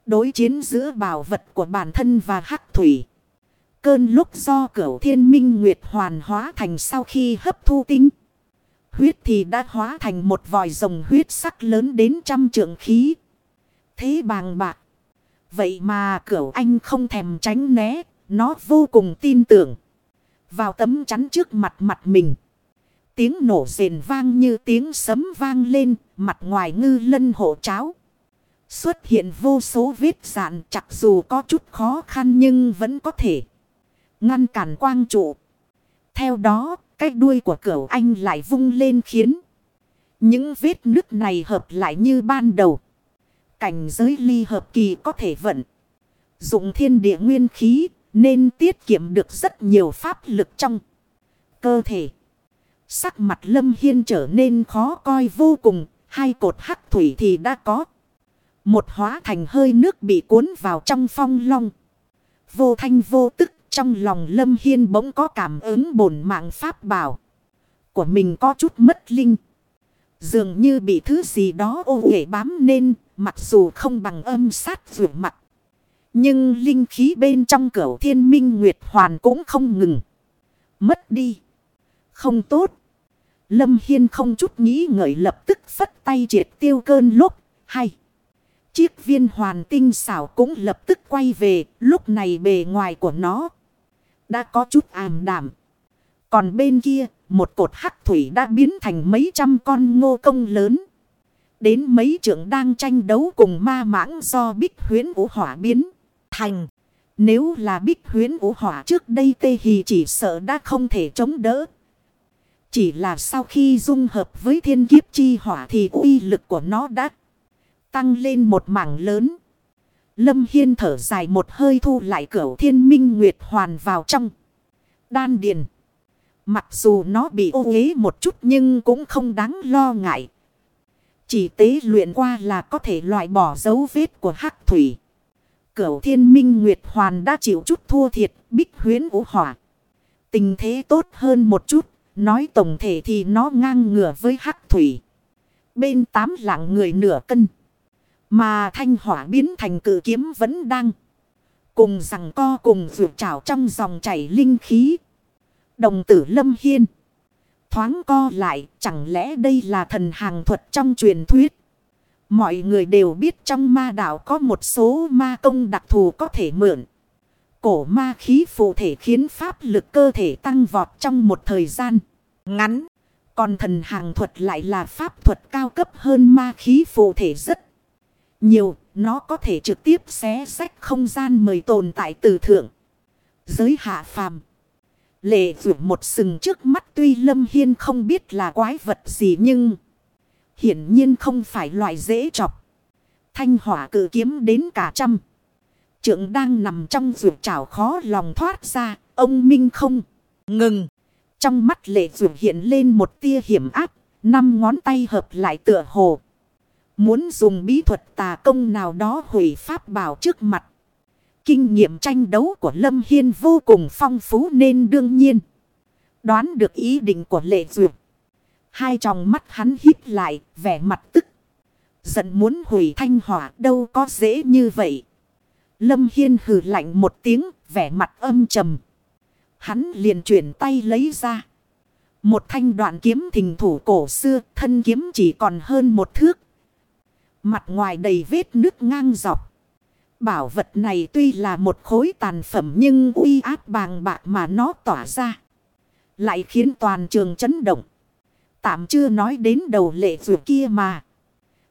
Đối chiến giữa bảo vật của bản thân và hắc thủy. Cơn lúc do cửu thiên minh nguyệt hoàn hóa thành sau khi hấp thu tinh. Huyết thì đã hóa thành một vòi rồng huyết sắc lớn đến trăm trượng khí. Thế bàng bạc. Vậy mà cửu anh không thèm tránh né. Nó vô cùng tin tưởng. Vào tấm chắn trước mặt mặt mình. Tiếng nổ rền vang như tiếng sấm vang lên. Mặt ngoài ngư lân hộ cháo. Xuất hiện vô số vết dạn, chặt dù có chút khó khăn nhưng vẫn có thể. Ngăn cản quang trụ. Theo đó, cái đuôi của cửu anh lại vung lên khiến. Những vết nứt này hợp lại như ban đầu. Cảnh giới ly hợp kỳ có thể vận. Dụng thiên địa nguyên khí nên tiết kiệm được rất nhiều pháp lực trong cơ thể. Sắc mặt lâm hiên trở nên khó coi vô cùng. Hai cột hắc thủy thì đã có. Một hóa thành hơi nước bị cuốn vào trong phong long. Vô thanh vô tức trong lòng Lâm Hiên bỗng có cảm ứng bổn mạng pháp bảo. Của mình có chút mất linh. Dường như bị thứ gì đó ô nghệ bám nên. Mặc dù không bằng âm sát vượt mặt. Nhưng linh khí bên trong cửa thiên minh nguyệt hoàn cũng không ngừng. Mất đi. Không tốt. Lâm Hiên không chút nghĩ ngợi lập tức phất tay triệt tiêu cơn lúc. Hay. Chiếc viên hoàn tinh xảo cũng lập tức quay về. Lúc này bề ngoài của nó đã có chút ảm đảm. Còn bên kia, một cột hắc thủy đã biến thành mấy trăm con ngô công lớn. Đến mấy trưởng đang tranh đấu cùng ma mãng do bích huyến vũ hỏa biến thành. Nếu là bích huyến vũ hỏa trước đây tê hì chỉ sợ đã không thể chống đỡ. Chỉ là sau khi dung hợp với thiên kiếp chi hỏa thì uy lực của nó đã tăng lên một mảng lớn. Lâm Hiên thở dài một hơi thu lại cửu thiên minh nguyệt hoàn vào trong. Đan điền. Mặc dù nó bị ô uế một chút nhưng cũng không đáng lo ngại. Chỉ tế luyện qua là có thể loại bỏ dấu vết của hắc thủy. Cửu thiên minh nguyệt hoàn đã chịu chút thua thiệt, bích huyến vũ hỏa. Tình thế tốt hơn một chút. Nói tổng thể thì nó ngang ngửa với hắc thủy. Bên tám lạng người nửa cân. Mà thanh hỏa biến thành cử kiếm vẫn đang. Cùng rằng co cùng vượt trảo trong dòng chảy linh khí. Đồng tử lâm hiên. Thoáng co lại, chẳng lẽ đây là thần hàng thuật trong truyền thuyết. Mọi người đều biết trong ma đạo có một số ma công đặc thù có thể mượn. Cổ ma khí phụ thể khiến pháp lực cơ thể tăng vọt trong một thời gian ngắn. Còn thần hàng thuật lại là pháp thuật cao cấp hơn ma khí phụ thể rất nhiều, nó có thể trực tiếp xé sách không gian mời tồn tại từ thượng. Giới hạ phàm. Lệ vượt một sừng trước mắt tuy Lâm Hiên không biết là quái vật gì nhưng... Hiển nhiên không phải loại dễ chọc. Thanh hỏa cử kiếm đến cả trăm. Trượng đang nằm trong vượt trảo khó lòng thoát ra. Ông Minh không ngừng. Trong mắt lệ vượt hiện lên một tia hiểm áp. Năm ngón tay hợp lại tựa hồ. Muốn dùng bí thuật tà công nào đó hủy pháp bảo trước mặt. Kinh nghiệm tranh đấu của Lâm Hiên vô cùng phong phú nên đương nhiên. Đoán được ý định của Lệ Duyệt. Hai tròng mắt hắn hít lại, vẻ mặt tức. Giận muốn hủy thanh hỏa đâu có dễ như vậy. Lâm Hiên hừ lạnh một tiếng, vẻ mặt âm trầm. Hắn liền chuyển tay lấy ra. Một thanh đoạn kiếm thình thủ cổ xưa, thân kiếm chỉ còn hơn một thước, Mặt ngoài đầy vết nước ngang dọc. Bảo vật này tuy là một khối tàn phẩm nhưng uy áp bàng bạc mà nó tỏa ra. Lại khiến toàn trường chấn động. Tạm chưa nói đến đầu lệ vượt kia mà.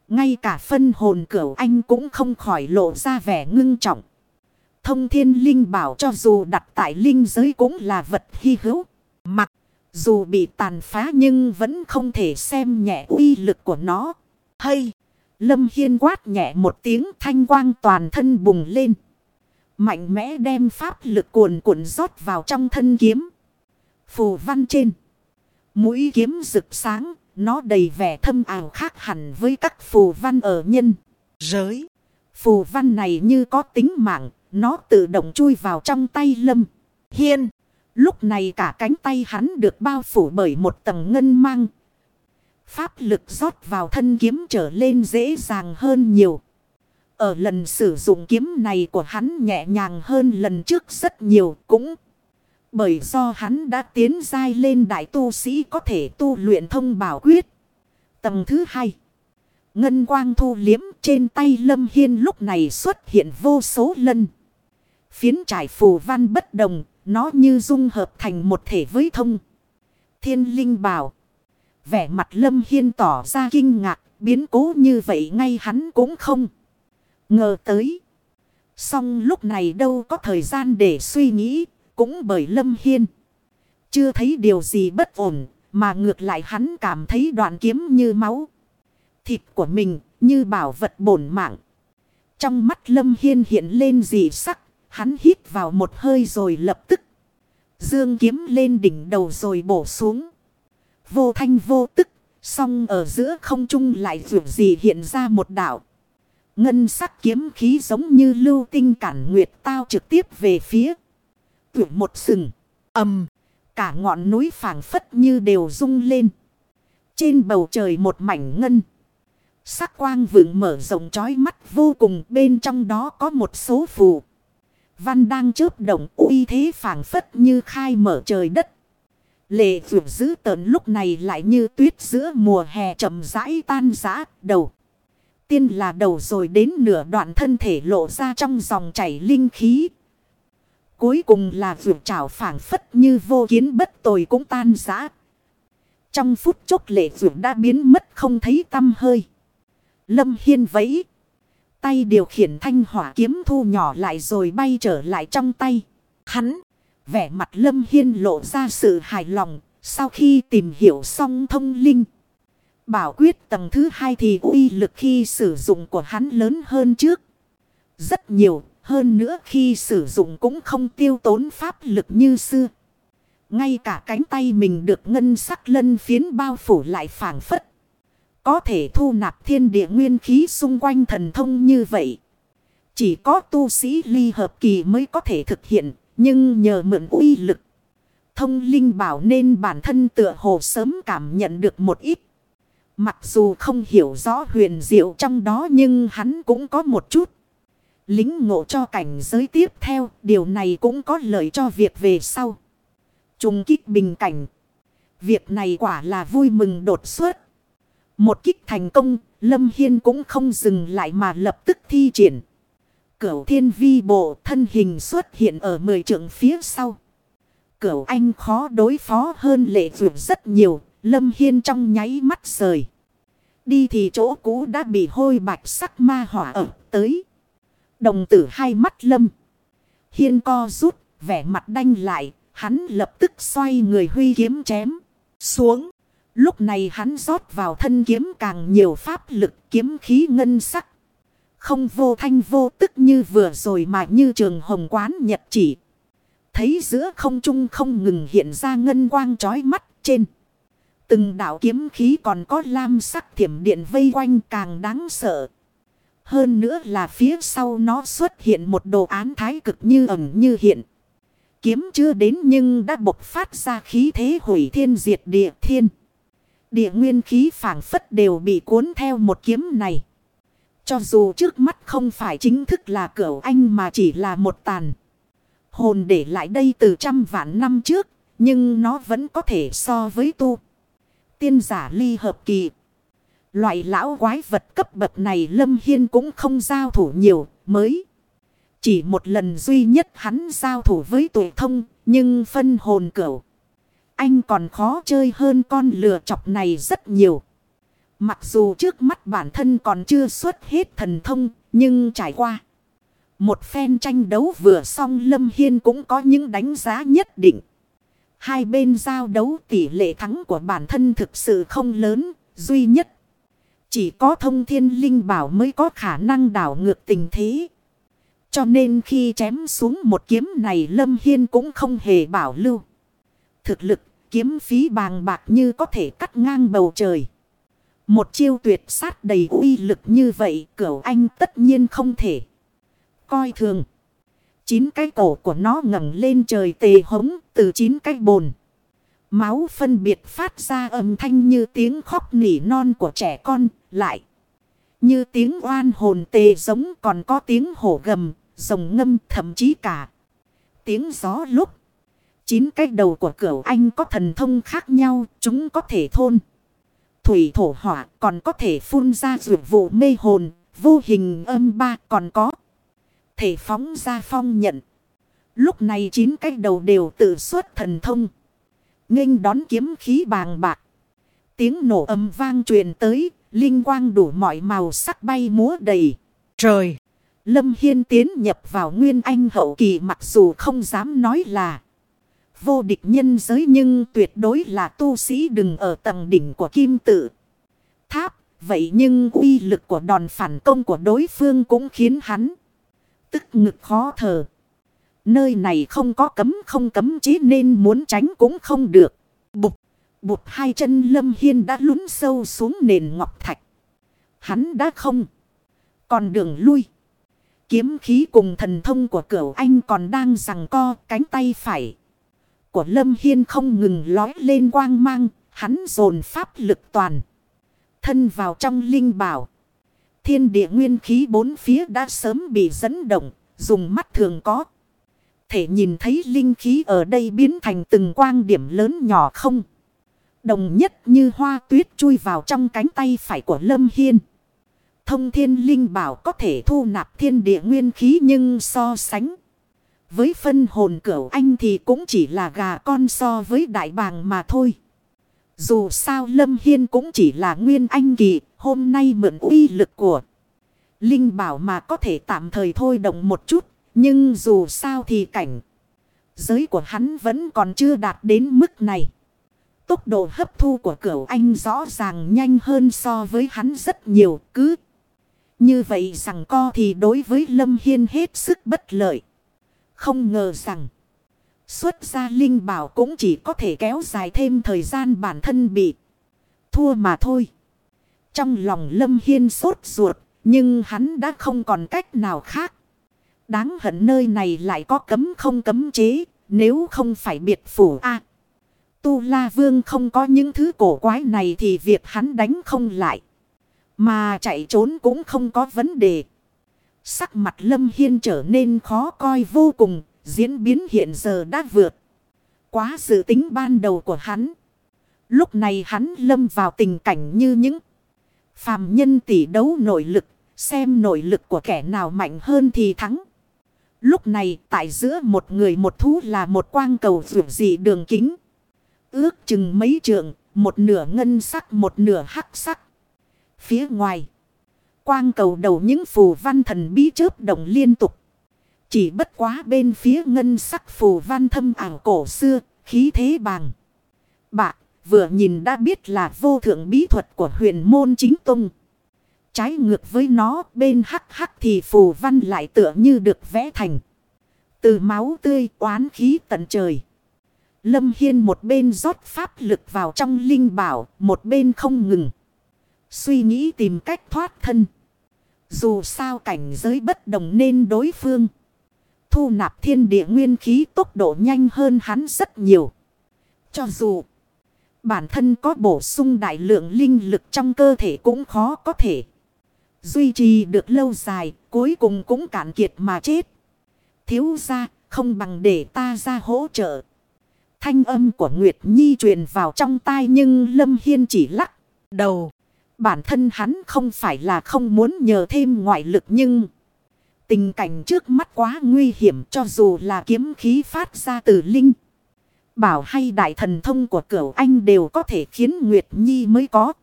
Ngay cả phân hồn cửu anh cũng không khỏi lộ ra vẻ ngưng trọng. Thông thiên linh bảo cho dù đặt tại linh giới cũng là vật hy hữu. Mặc dù bị tàn phá nhưng vẫn không thể xem nhẹ uy lực của nó. Hay! Lâm Hiên quát nhẹ một tiếng thanh quang toàn thân bùng lên. Mạnh mẽ đem pháp lực cuồn cuộn rót vào trong thân kiếm. Phù văn trên. Mũi kiếm rực sáng. Nó đầy vẻ thâm ảo khác hẳn với các phù văn ở nhân. Giới. Phù văn này như có tính mạng. Nó tự động chui vào trong tay Lâm. Hiên. Lúc này cả cánh tay hắn được bao phủ bởi một tầng ngân mang. Pháp lực rót vào thân kiếm trở lên dễ dàng hơn nhiều. Ở lần sử dụng kiếm này của hắn nhẹ nhàng hơn lần trước rất nhiều cũng. Bởi do hắn đã tiến dai lên đại tu sĩ có thể tu luyện thông bảo quyết. Tầng thứ hai. Ngân quang thu liếm trên tay Lâm Hiên lúc này xuất hiện vô số lân. Phiến trải phù văn bất đồng, nó như dung hợp thành một thể với thông. Thiên linh bảo. Vẻ mặt Lâm Hiên tỏ ra kinh ngạc, biến cố như vậy ngay hắn cũng không. Ngờ tới. Xong lúc này đâu có thời gian để suy nghĩ, cũng bởi Lâm Hiên. Chưa thấy điều gì bất ổn, mà ngược lại hắn cảm thấy đoạn kiếm như máu. Thịt của mình như bảo vật bổn mạng. Trong mắt Lâm Hiên hiện lên dị sắc, hắn hít vào một hơi rồi lập tức. Dương kiếm lên đỉnh đầu rồi bổ xuống. Vô thanh vô tức, song ở giữa không trung lại rụt gì hiện ra một đảo. Ngân sắc kiếm khí giống như lưu tinh cản nguyệt tao trực tiếp về phía. Tuyệt một sừng. ầm Cả ngọn núi phảng phất như đều rung lên. Trên bầu trời một mảnh ngân. Sắc quang vượng mở rộng trói mắt vô cùng bên trong đó có một số phù. Văn đang chớp động uy thế phảng phất như khai mở trời đất. Lệ vượt dữ tợn lúc này lại như tuyết giữa mùa hè chậm rãi tan rã, đầu. Tiên là đầu rồi đến nửa đoạn thân thể lộ ra trong dòng chảy linh khí. Cuối cùng là vượt trảo phảng phất như vô kiến bất tồi cũng tan rã. Trong phút chốc lệ vượt đã biến mất không thấy tâm hơi. Lâm Hiên vẫy. Tay điều khiển thanh hỏa kiếm thu nhỏ lại rồi bay trở lại trong tay. Hắn. Vẻ mặt Lâm Hiên lộ ra sự hài lòng. Sau khi tìm hiểu xong thông linh. Bảo quyết tầng thứ hai thì uy lực khi sử dụng của hắn lớn hơn trước. Rất nhiều. Hơn nữa khi sử dụng cũng không tiêu tốn pháp lực như xưa. Ngay cả cánh tay mình được ngân sắc lân phiến bao phủ lại phản phất. Có thể thu nạp thiên địa nguyên khí xung quanh thần thông như vậy. Chỉ có tu sĩ ly hợp kỳ mới có thể thực hiện. Nhưng nhờ mượn uy lực. Thông linh bảo nên bản thân tựa hồ sớm cảm nhận được một ít. Mặc dù không hiểu rõ huyền diệu trong đó nhưng hắn cũng có một chút. Lính ngộ cho cảnh giới tiếp theo. Điều này cũng có lợi cho việc về sau. Trung kích bình cảnh. Việc này quả là vui mừng đột xuất. Một kích thành công, Lâm Hiên cũng không dừng lại mà lập tức thi triển. Cửu thiên vi bộ thân hình xuất hiện ở mười trượng phía sau. Cửu anh khó đối phó hơn lệ vượt rất nhiều, Lâm Hiên trong nháy mắt rời. Đi thì chỗ cũ đã bị hôi bạch sắc ma hỏa ẩm tới. Đồng tử hai mắt Lâm. Hiên co rút, vẻ mặt đanh lại, hắn lập tức xoay người huy kiếm chém xuống. Lúc này hắn rót vào thân kiếm càng nhiều pháp lực kiếm khí ngân sắc. Không vô thanh vô tức như vừa rồi mà như trường hồng quán nhật chỉ. Thấy giữa không trung không ngừng hiện ra ngân quang trói mắt trên. Từng đạo kiếm khí còn có lam sắc thiểm điện vây quanh càng đáng sợ. Hơn nữa là phía sau nó xuất hiện một đồ án thái cực như ẩn như hiện. Kiếm chưa đến nhưng đã bộc phát ra khí thế hủy thiên diệt địa thiên. Địa nguyên khí phản phất đều bị cuốn theo một kiếm này. Cho dù trước mắt không phải chính thức là cửu anh mà chỉ là một tàn. Hồn để lại đây từ trăm vạn năm trước. Nhưng nó vẫn có thể so với tu. Tiên giả ly hợp kỳ. Loại lão quái vật cấp bậc này Lâm Hiên cũng không giao thủ nhiều, mới. Chỉ một lần duy nhất hắn giao thủ với tuổi thông. Nhưng phân hồn cửu. Anh còn khó chơi hơn con lừa chọc này rất nhiều. Mặc dù trước mắt bản thân còn chưa xuất hết thần thông, nhưng trải qua. Một phen tranh đấu vừa xong Lâm Hiên cũng có những đánh giá nhất định. Hai bên giao đấu tỷ lệ thắng của bản thân thực sự không lớn, duy nhất. Chỉ có thông thiên linh bảo mới có khả năng đảo ngược tình thế. Cho nên khi chém xuống một kiếm này Lâm Hiên cũng không hề bảo lưu. Thực lực kiếm phí bàng bạc như có thể cắt ngang bầu trời. Một chiêu tuyệt sát đầy uy lực như vậy cửu anh tất nhiên không thể. Coi thường. Chín cái cổ của nó ngẩng lên trời tề hống từ chín cái bồn. Máu phân biệt phát ra âm thanh như tiếng khóc nỉ non của trẻ con lại. Như tiếng oan hồn tề giống còn có tiếng hổ gầm, rồng ngâm thậm chí cả. Tiếng gió lúc. Chín cái đầu của cửu anh có thần thông khác nhau, chúng có thể thôn. Thủy thổ hỏa còn có thể phun ra dược vụ mê hồn, vô hình âm ba còn có. Thể phóng ra phong nhận. Lúc này chín cái đầu đều tự xuất thần thông. nghênh đón kiếm khí bàng bạc. Tiếng nổ âm vang truyền tới, linh quang đủ mọi màu sắc bay múa đầy. Trời! Lâm Hiên tiến nhập vào nguyên anh hậu kỳ mặc dù không dám nói là vô địch nhân giới nhưng tuyệt đối là tu sĩ đừng ở tầng đỉnh của kim tự tháp. Vậy nhưng uy lực của đòn phản công của đối phương cũng khiến hắn tức ngực khó thở. Nơi này không có cấm không cấm chí nên muốn tránh cũng không được. bụt bụt hai chân lâm hiên đã lún sâu xuống nền ngọc thạch. Hắn đã không. Còn đường lui. Kiếm khí cùng thần thông của cửu anh còn đang rằng co, cánh tay phải. Của lâm hiên không ngừng lói lên quang mang. Hắn dồn pháp lực toàn. Thân vào trong linh bảo. Thiên địa nguyên khí bốn phía đã sớm bị dẫn động. Dùng mắt thường có thể nhìn thấy linh khí ở đây biến thành từng quang điểm lớn nhỏ không. Đồng nhất như hoa tuyết chui vào trong cánh tay phải của Lâm Hiên. Thông thiên linh bảo có thể thu nạp thiên địa nguyên khí nhưng so sánh. Với phân hồn cửu anh thì cũng chỉ là gà con so với đại bàng mà thôi. Dù sao Lâm Hiên cũng chỉ là nguyên anh kỳ, hôm nay mượn uy lực của Linh bảo mà có thể tạm thời thôi động một chút, nhưng dù sao thì cảnh giới của hắn vẫn còn chưa đạt đến mức này. Tốc độ hấp thu của cửu anh rõ ràng nhanh hơn so với hắn rất nhiều cứ. Như vậy rằng co thì đối với Lâm Hiên hết sức bất lợi. Không ngờ rằng, xuất ra linh bảo cũng chỉ có thể kéo dài thêm thời gian bản thân bị thua mà thôi. Trong lòng Lâm Hiên sốt ruột, nhưng hắn đã không còn cách nào khác. Đáng hận nơi này lại có cấm không cấm chế. Nếu không phải biệt phủ A. tu La Vương không có những thứ cổ quái này thì việc hắn đánh không lại. Mà chạy trốn cũng không có vấn đề. Sắc mặt Lâm Hiên trở nên khó coi vô cùng. Diễn biến hiện giờ đã vượt. Quá dự tính ban đầu của hắn. Lúc này hắn lâm vào tình cảnh như những phàm nhân tỷ đấu nội lực. Xem nội lực của kẻ nào mạnh hơn thì thắng. Lúc này tại giữa một người một thú là một quang cầu rượu dị đường kính. Ước chừng mấy trượng, một nửa ngân sắc một nửa hắc sắc. Phía ngoài, quang cầu đầu những phù văn thần bí chớp động liên tục. Chỉ bất quá bên phía ngân sắc phù văn thâm ảo cổ xưa, khí thế bàng. Bạc, vừa nhìn đã biết là vô thượng bí thuật của huyền môn chính tông. Trái ngược với nó bên hắc hắc thì phù văn lại tựa như được vẽ thành. Từ máu tươi oán khí tận trời. Lâm Hiên một bên rót pháp lực vào trong linh bảo, một bên không ngừng. Suy nghĩ tìm cách thoát thân. Dù sao cảnh giới bất đồng nên đối phương. Thu nạp thiên địa nguyên khí tốc độ nhanh hơn hắn rất nhiều. Cho dù bản thân có bổ sung đại lượng linh lực trong cơ thể cũng khó có thể. Duy trì được lâu dài, cuối cùng cũng cạn kiệt mà chết. Thiếu ra, không bằng để ta ra hỗ trợ. Thanh âm của Nguyệt Nhi truyền vào trong tai nhưng Lâm Hiên chỉ lắc đầu. Bản thân hắn không phải là không muốn nhờ thêm ngoại lực nhưng... Tình cảnh trước mắt quá nguy hiểm cho dù là kiếm khí phát ra từ linh. Bảo hay đại thần thông của cửu anh đều có thể khiến Nguyệt Nhi mới có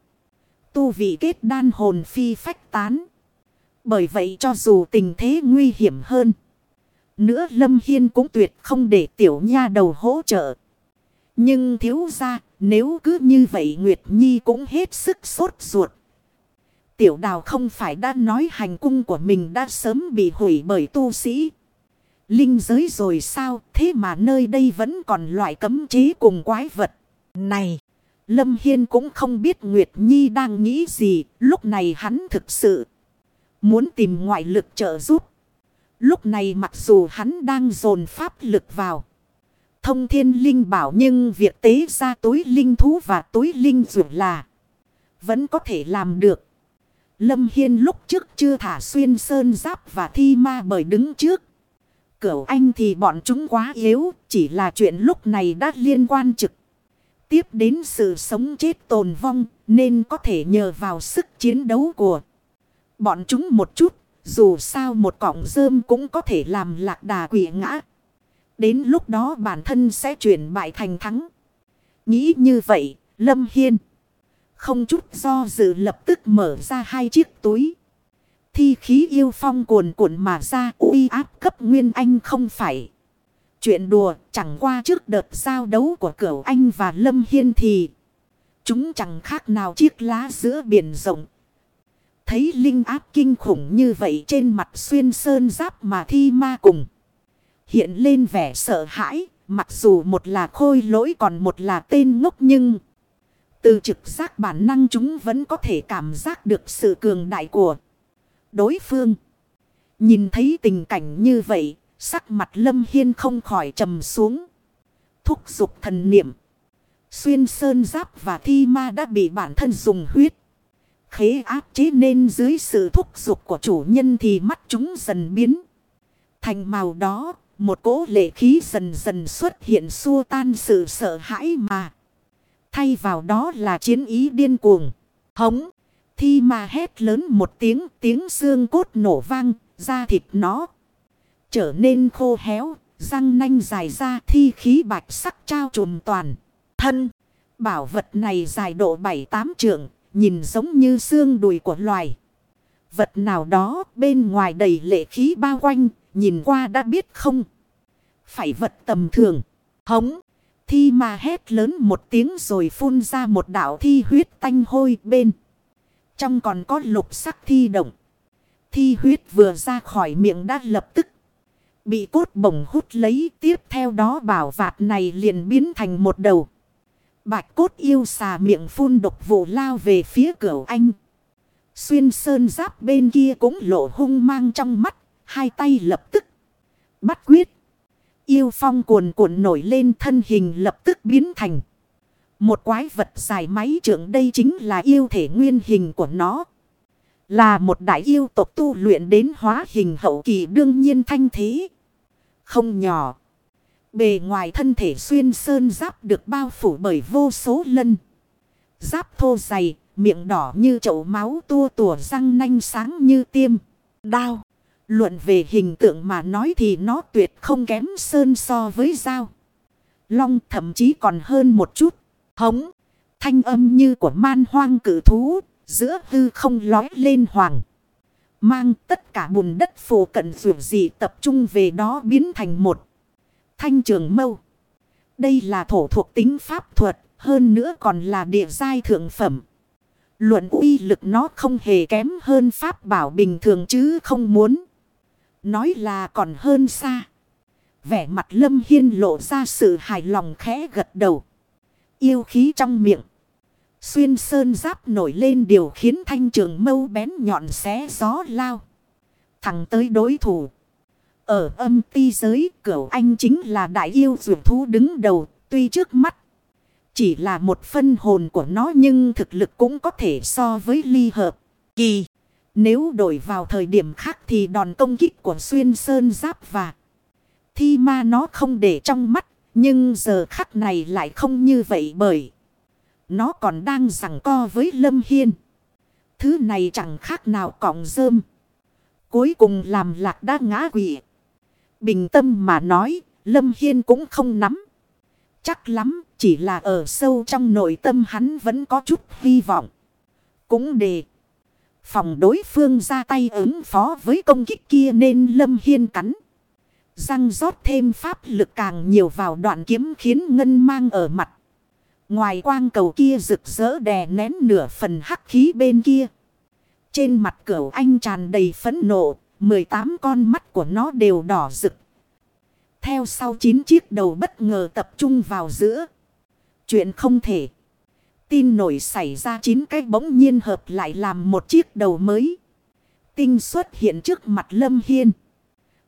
tu vị kết đan hồn phi phách tán. Bởi vậy cho dù tình thế nguy hiểm hơn. Nữa Lâm Hiên cũng tuyệt không để tiểu nha đầu hỗ trợ. Nhưng thiếu ra nếu cứ như vậy Nguyệt Nhi cũng hết sức sốt ruột. Tiểu đào không phải đã nói hành cung của mình đã sớm bị hủy bởi tu sĩ. Linh giới rồi sao thế mà nơi đây vẫn còn loại cấm chế cùng quái vật. Này! Lâm Hiên cũng không biết Nguyệt Nhi đang nghĩ gì. Lúc này hắn thực sự muốn tìm ngoại lực trợ giúp. Lúc này mặc dù hắn đang dồn pháp lực vào. Thông thiên linh bảo nhưng việc tế ra túi linh thú và túi linh dụ là vẫn có thể làm được. Lâm Hiên lúc trước chưa thả xuyên sơn giáp và thi ma bởi đứng trước. Cửu anh thì bọn chúng quá yếu, chỉ là chuyện lúc này đã liên quan trực. Tiếp đến sự sống chết tồn vong, nên có thể nhờ vào sức chiến đấu của bọn chúng một chút. Dù sao một cọng rơm cũng có thể làm lạc đà quỷ ngã. Đến lúc đó bản thân sẽ chuyển bại thành thắng. Nghĩ như vậy, Lâm Hiên. Không chút do dự lập tức mở ra hai chiếc túi. Thi khí yêu phong cuồn cuộn mà ra uy áp cấp nguyên anh không phải. Chuyện đùa chẳng qua trước đợt giao đấu của cửu anh và Lâm Hiên thì. Chúng chẳng khác nào chiếc lá giữa biển rộng. Thấy linh áp kinh khủng như vậy trên mặt xuyên sơn giáp mà thi ma cùng. Hiện lên vẻ sợ hãi, mặc dù một là khôi lỗi còn một là tên ngốc nhưng... Từ trực giác bản năng chúng vẫn có thể cảm giác được sự cường đại của đối phương. Nhìn thấy tình cảnh như vậy, sắc mặt Lâm Hiên không khỏi trầm xuống. Thúc dục thần niệm. Xuyên sơn giáp và thi ma đã bị bản thân dùng huyết. Khế áp chế nên dưới sự thúc dục của chủ nhân thì mắt chúng dần biến. Thành màu đó, một cỗ lệ khí dần dần xuất hiện xua tan sự sợ hãi mà. Thay vào đó là chiến ý điên cuồng. Hống. Thi mà hét lớn một tiếng. Tiếng xương cốt nổ vang. Da thịt nó. Trở nên khô héo. Răng nanh dài ra, thi khí bạch sắc trao trùm toàn. Thân. Bảo vật này dài độ 7-8 trượng. Nhìn giống như xương đùi của loài. Vật nào đó, bên ngoài đầy lệ khí bao quanh. Nhìn qua đã biết không. Phải vật tầm thường. Hống. Thi mà hét lớn một tiếng rồi phun ra một đảo thi huyết tanh hôi bên. Trong còn có lục sắc thi động. Thi huyết vừa ra khỏi miệng đã lập tức. Bị cốt bổng hút lấy, tiếp theo đó bảo vạt này liền biến thành một đầu. Bạch cốt yêu xà miệng phun độc vụ lao về phía cửa anh. Xuyên sơn giáp bên kia cũng lộ hung mang trong mắt. Hai tay lập tức bắt quyết. Yêu phong cuồn cuộn nổi lên thân hình lập tức biến thành. Một quái vật dài máy trưởng đây chính là yêu thể nguyên hình của nó. Là một đại yêu tộc tu luyện đến hóa hình hậu kỳ đương nhiên thanh thế. Không nhỏ. Bề ngoài thân thể xuyên sơn giáp được bao phủ bởi vô số lân. Giáp thô dày, miệng đỏ như chậu máu tua tùa răng nanh sáng như tiêm. Đao. Luận về hình tượng mà nói thì nó tuyệt không kém sơn so với dao. Long thậm chí còn hơn một chút. Hống. Thanh âm như của man hoang cử thú. Giữa hư không lói lên hoàng. Mang tất cả bùn đất phù cận dù gì tập trung về đó biến thành một. Thanh trường mâu. Đây là thổ thuộc tính pháp thuật. Hơn nữa còn là địa giai thượng phẩm. Luận uy lực nó không hề kém hơn pháp bảo bình thường chứ không muốn. Nói là còn hơn xa. Vẻ mặt lâm hiên lộ ra sự hài lòng khẽ gật đầu. Yêu khí trong miệng. Xuyên sơn giáp nổi lên điều khiến thanh trường mâu bén nhọn xé gió lao. Thẳng tới đối thủ. Ở âm ti giới, cửu anh chính là đại yêu dụ thú đứng đầu. Tuy trước mắt. Chỉ là một phân hồn của nó nhưng thực lực cũng có thể so với ly hợp. Kỳ. Nếu đổi vào thời điểm khác thì đòn công kích của xuyên sơn giáp và thi ma nó không để trong mắt. Nhưng giờ khắc này lại không như vậy bởi nó còn đang giằng co với Lâm Hiên. Thứ này chẳng khác nào cọng rơm. Cuối cùng làm lạc đã ngã quỷ. Bình tâm mà nói, Lâm Hiên cũng không nắm. Chắc lắm, chỉ là ở sâu trong nội tâm hắn vẫn có chút hy vọng. Cũng để phòng đối phương ra tay ứng phó với công kích kia nên Lâm Hiên cắn. Răng rót thêm pháp lực càng nhiều vào đoạn kiếm khiến ngân mang ở mặt. Ngoài quang cầu kia rực rỡ đè nén nửa phần hắc khí bên kia. Trên mặt cửu anh tràn đầy phẫn nộ, 18 con mắt của nó đều đỏ rực. Theo sau chín chiếc đầu bất ngờ tập trung vào giữa. Chuyện không thể. Tin nổi xảy ra chín cái bỗng nhiên hợp lại làm một chiếc đầu mới. Tinh xuất hiện trước mặt Lâm Hiên.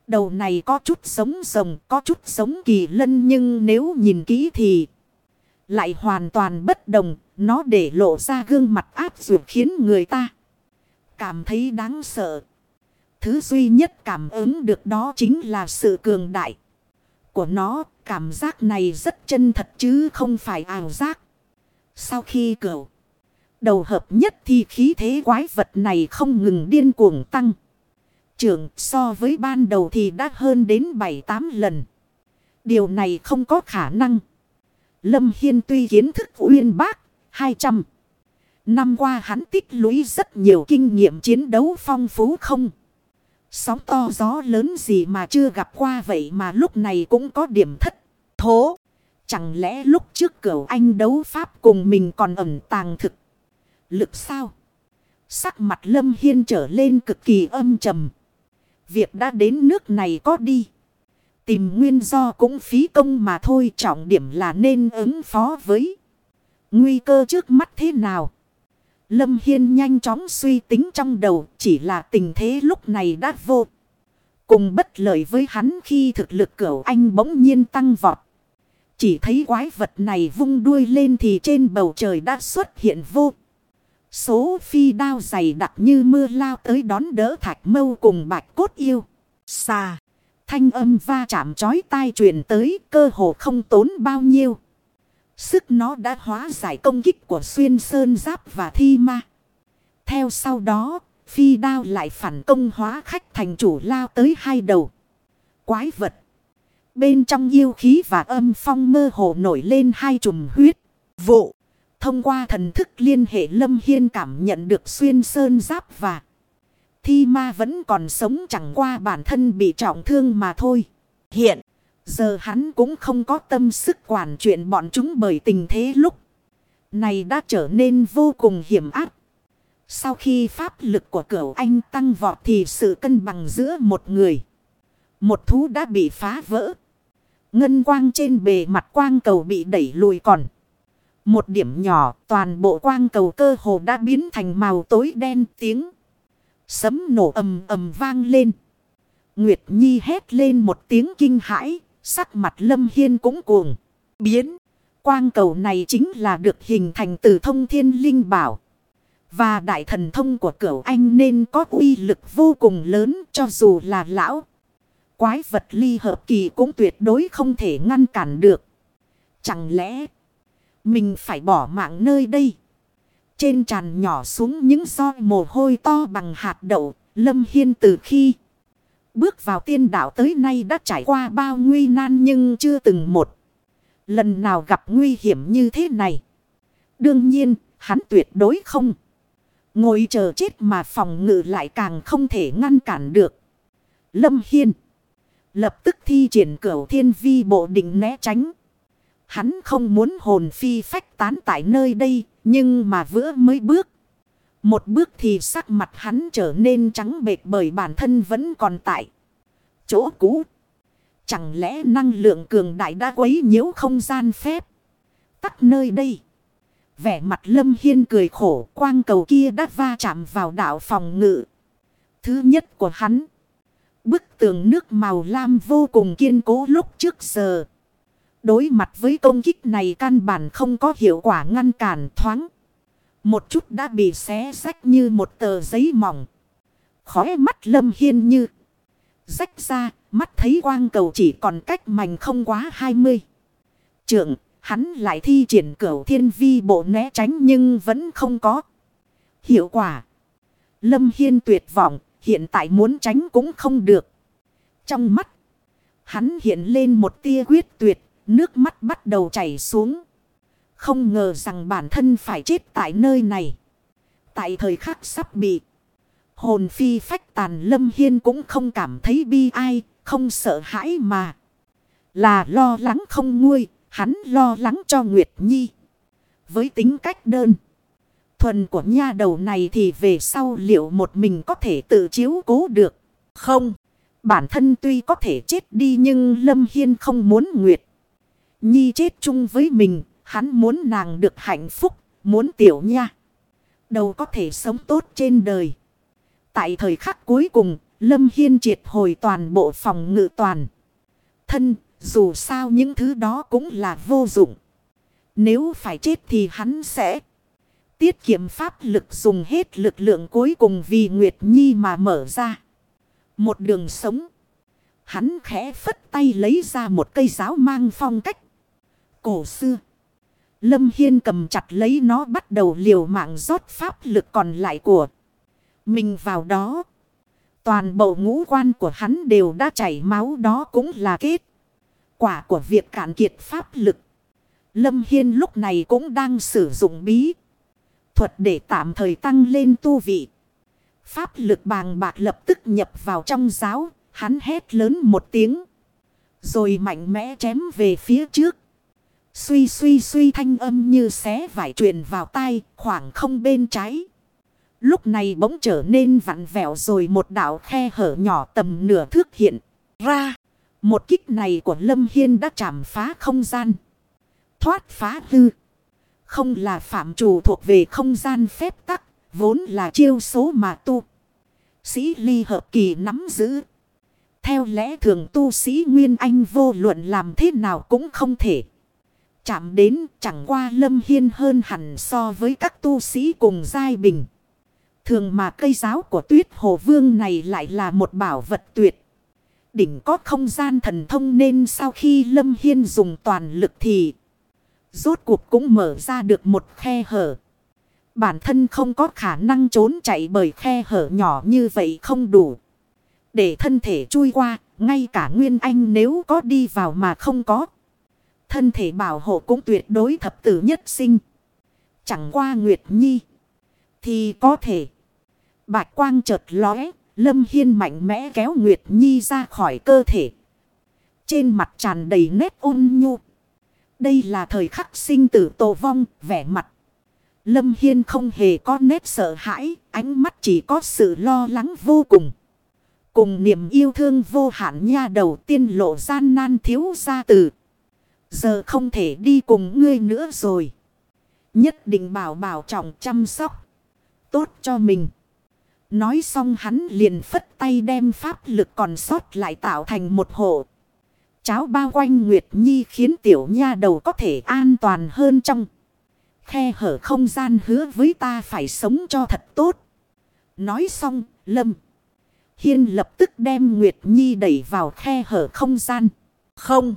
Đầu này có chút sống rồng, có chút sống kỳ lân nhưng nếu nhìn kỹ thì lại hoàn toàn bất đồng. Nó để lộ ra gương mặt áp dụng khiến người ta cảm thấy đáng sợ. Thứ duy nhất cảm ứng được đó chính là sự cường đại của nó. Cảm giác này rất chân thật chứ không phải ảo giác. Sau khi cửu, đầu hợp nhất thì khí thế quái vật này không ngừng điên cuồng tăng. Trưởng so với ban đầu thì đã hơn đến 7-8 lần. Điều này không có khả năng. Lâm Hiên tuy kiến thức uyên bác 200. Năm qua hắn tích lũy rất nhiều kinh nghiệm chiến đấu phong phú không. Sóng to gió lớn gì mà chưa gặp qua vậy mà lúc này cũng có điểm thất thố. Chẳng lẽ lúc trước cửu anh đấu pháp cùng mình còn ẩn tàng thực. Lực sao? Sắc mặt lâm hiên trở lên cực kỳ âm trầm. Việc đã đến nước này có đi. Tìm nguyên do cũng phí công mà thôi, trọng điểm là nên ứng phó với. Nguy cơ trước mắt thế nào? Lâm Hiên nhanh chóng suy tính trong đầu, chỉ là tình thế lúc này đã vô. Cùng bất lợi với hắn khi thực lực cửu anh bỗng nhiên tăng vọt. Chỉ thấy quái vật này vung đuôi lên thì trên bầu trời đã xuất hiện vô. Số phi đao dày đặc như mưa lao tới đón đỡ thạch mâu cùng bạch cốt yêu. Xà. Thanh âm va chạm chói tai truyền tới cơ hồ không tốn bao nhiêu. Sức nó đã hóa giải công kích của xuyên sơn giáp và thi ma. Theo sau đó, phi đao lại phản công hóa khách thành chủ lao tới hai đầu. Quái vật. Bên trong yêu khí và âm phong mơ hồ nổi lên hai chùm huyết. Vụ. Thông qua thần thức liên hệ Lâm Hiên cảm nhận được xuyên sơn giáp và thi ma vẫn còn sống chẳng qua bản thân bị trọng thương mà thôi. Hiện. Giờ hắn cũng không có tâm sức quản chuyện bọn chúng bởi tình thế lúc. Này đã trở nên vô cùng hiểm áp. Sau khi pháp lực của cửu anh tăng vọt thì sự cân bằng giữa một người. Một thú đã bị phá vỡ. Ngân quang trên bề mặt quang cầu bị đẩy lùi còn. Một điểm nhỏ, toàn bộ quang cầu cơ hồ đã biến thành màu tối đen tiếng. Sấm nổ ầm ầm vang lên. Nguyệt Nhi hét lên một tiếng kinh hãi. Sắc mặt lâm hiên cũng cuồng. Biến. Quang cầu này chính là được hình thành từ thông thiên linh bảo. Và đại thần thông của cửu anh nên có uy lực vô cùng lớn cho dù là lão. Quái vật ly hợp kỳ cũng tuyệt đối không thể ngăn cản được. Chẳng lẽ mình phải bỏ mạng nơi đây? Trên tràn nhỏ xuống những soi mồ hôi to bằng hạt đậu, Lâm Hiên từ khi bước vào tiên đạo tới nay đã trải qua bao nguy nan nhưng chưa từng một. Lần nào gặp nguy hiểm như thế này. Đương nhiên, hắn tuyệt đối không. Ngồi chờ chết mà phòng ngự lại càng không thể ngăn cản được. Lâm Hiên. Lập tức thi triển cửu thiên vi bộ định né tránh. Hắn không muốn hồn phi phách tán tại nơi đây, nhưng mà vữa mới bước. Một bước thì sắc mặt hắn trở nên trắng bệch bởi bản thân vẫn còn tại. Chỗ cũ. Chẳng lẽ năng lượng cường đại đã quấy nhiễu không gian phép. Tắt nơi đây. Vẻ mặt lâm hiên cười khổ quang cầu kia đã va chạm vào đảo phòng ngự. Thứ nhất của hắn. Bức tường nước màu lam vô cùng kiên cố lúc trước giờ. Đối mặt với công kích này căn bản không có hiệu quả ngăn cản thoáng. Một chút đã bị xé rách như một tờ giấy mỏng. Khóe mắt lâm hiên như. Rách ra, mắt thấy quang cầu chỉ còn cách mảnh không quá 20. Trưởng, hắn lại thi triển cửu thiên vi bộ né tránh nhưng vẫn không có. Hiệu quả. Lâm Hiên tuyệt vọng, hiện tại muốn tránh cũng không được. Trong mắt, hắn hiện lên một tia quyết tuyệt, nước mắt bắt đầu chảy xuống. Không ngờ rằng bản thân phải chết tại nơi này. Tại thời khắc sắp bị. Hồn phi phách tàn Lâm Hiên cũng không cảm thấy bi ai, không sợ hãi mà. Là lo lắng không nguôi, hắn lo lắng cho Nguyệt Nhi. Với tính cách đơn. Thuần của nha đầu này thì về sau liệu một mình có thể tự chiếu cố được. Không. Bản thân tuy có thể chết đi nhưng Lâm Hiên không muốn Nguyệt. Nhi chết chung với mình. Hắn muốn nàng được hạnh phúc. Muốn tiểu nha. Đầu có thể sống tốt trên đời. Tại thời khắc cuối cùng. Lâm Hiên triệt hồi toàn bộ phòng ngự toàn. Thân. Dù sao những thứ đó cũng là vô dụng. Nếu phải chết thì hắn sẽ tiết kiệm pháp lực dùng hết lực lượng cuối cùng vì Nguyệt Nhi mà mở ra. Một đường sống. Hắn khẽ phất tay lấy ra một cây giáo mang phong cách. Cổ xưa. Lâm Hiên cầm chặt lấy nó bắt đầu liều mạng rót pháp lực còn lại của mình vào đó. Toàn bộ ngũ quan của hắn đều đã chảy máu, đó cũng là kết. Quả của việc cạn kiệt pháp lực. Lâm Hiên lúc này cũng đang sử dụng bí. Thuật để tạm thời tăng lên tu vị. Pháp lực bàng bạc lập tức nhập vào trong giáo. Hắn hét lớn một tiếng. Rồi mạnh mẽ chém về phía trước. Suy suy suy thanh âm như xé vải truyền vào tay khoảng không bên trái. Lúc này bỗng trở nên vặn vẹo rồi một đảo khe hở nhỏ tầm nửa thước hiện ra. Một kích này của Lâm Hiên đã chạm phá không gian. Thoát phá hư. Không là phạm chủ thuộc về không gian phép tắc. Vốn là chiêu số mà tu. Sĩ ly hợp kỳ nắm giữ. Theo lẽ thường tu sĩ Nguyên Anh vô luận làm thế nào cũng không thể. Chạm đến chẳng qua lâm hiên hơn hẳn so với các tu sĩ cùng giai bình. Thường mà cây giáo của tuyết hồ vương này lại là một bảo vật tuyệt. Đỉnh có không gian thần thông nên sau khi lâm hiên dùng toàn lực thì rốt cuộc cũng mở ra được một khe hở. Bản thân không có khả năng trốn chạy bởi khe hở nhỏ như vậy không đủ. Để thân thể chui qua, ngay cả Nguyên Anh nếu có đi vào mà không có. Thân thể bảo hộ cũng tuyệt đối thập tử nhất sinh. Chẳng qua Nguyệt Nhi. Thì có thể. Bạch quang chợt lóe. Lâm Hiên mạnh mẽ kéo Nguyệt Nhi ra khỏi cơ thể. Trên mặt tràn đầy nét ôn nhu. Đây là thời khắc sinh tử tổ vong, vẻ mặt. Lâm Hiên không hề có nét sợ hãi, ánh mắt chỉ có sự lo lắng vô cùng. Cùng niềm yêu thương vô hạn nha đầu tiên lộ gian nan thiếu gia tử Giờ không thể đi cùng ngươi nữa rồi. Nhất định bảo bảo trọng chăm sóc. Tốt cho mình. Nói xong hắn liền phất tay đem pháp lực còn sót lại tạo thành một hộ. Cháo bao quanh Nguyệt Nhi khiến tiểu nha đầu có thể an toàn hơn trong. Khe hở không gian hứa với ta phải sống cho thật tốt. Nói xong, Lâm. Hiên lập tức đem Nguyệt Nhi đẩy vào khe hở không gian. Không,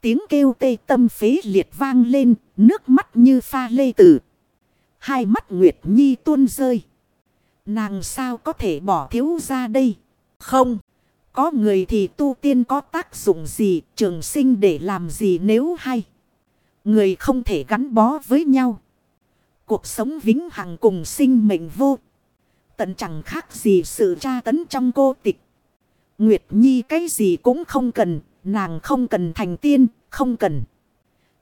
tiếng kêu tê tâm phế liệt vang lên, nước mắt như pha lê tử. Hai mắt Nguyệt Nhi tuôn rơi. Nàng sao có thể bỏ thiếu ra đây? Không. Có người thì tu tiên có tác dụng gì, trường sinh để làm gì nếu hay. Người không thể gắn bó với nhau. Cuộc sống vĩnh hằng cùng sinh mệnh vô. Tận chẳng khác gì sự tra tấn trong cô tịch. Nguyệt Nhi cái gì cũng không cần, nàng không cần thành tiên, không cần.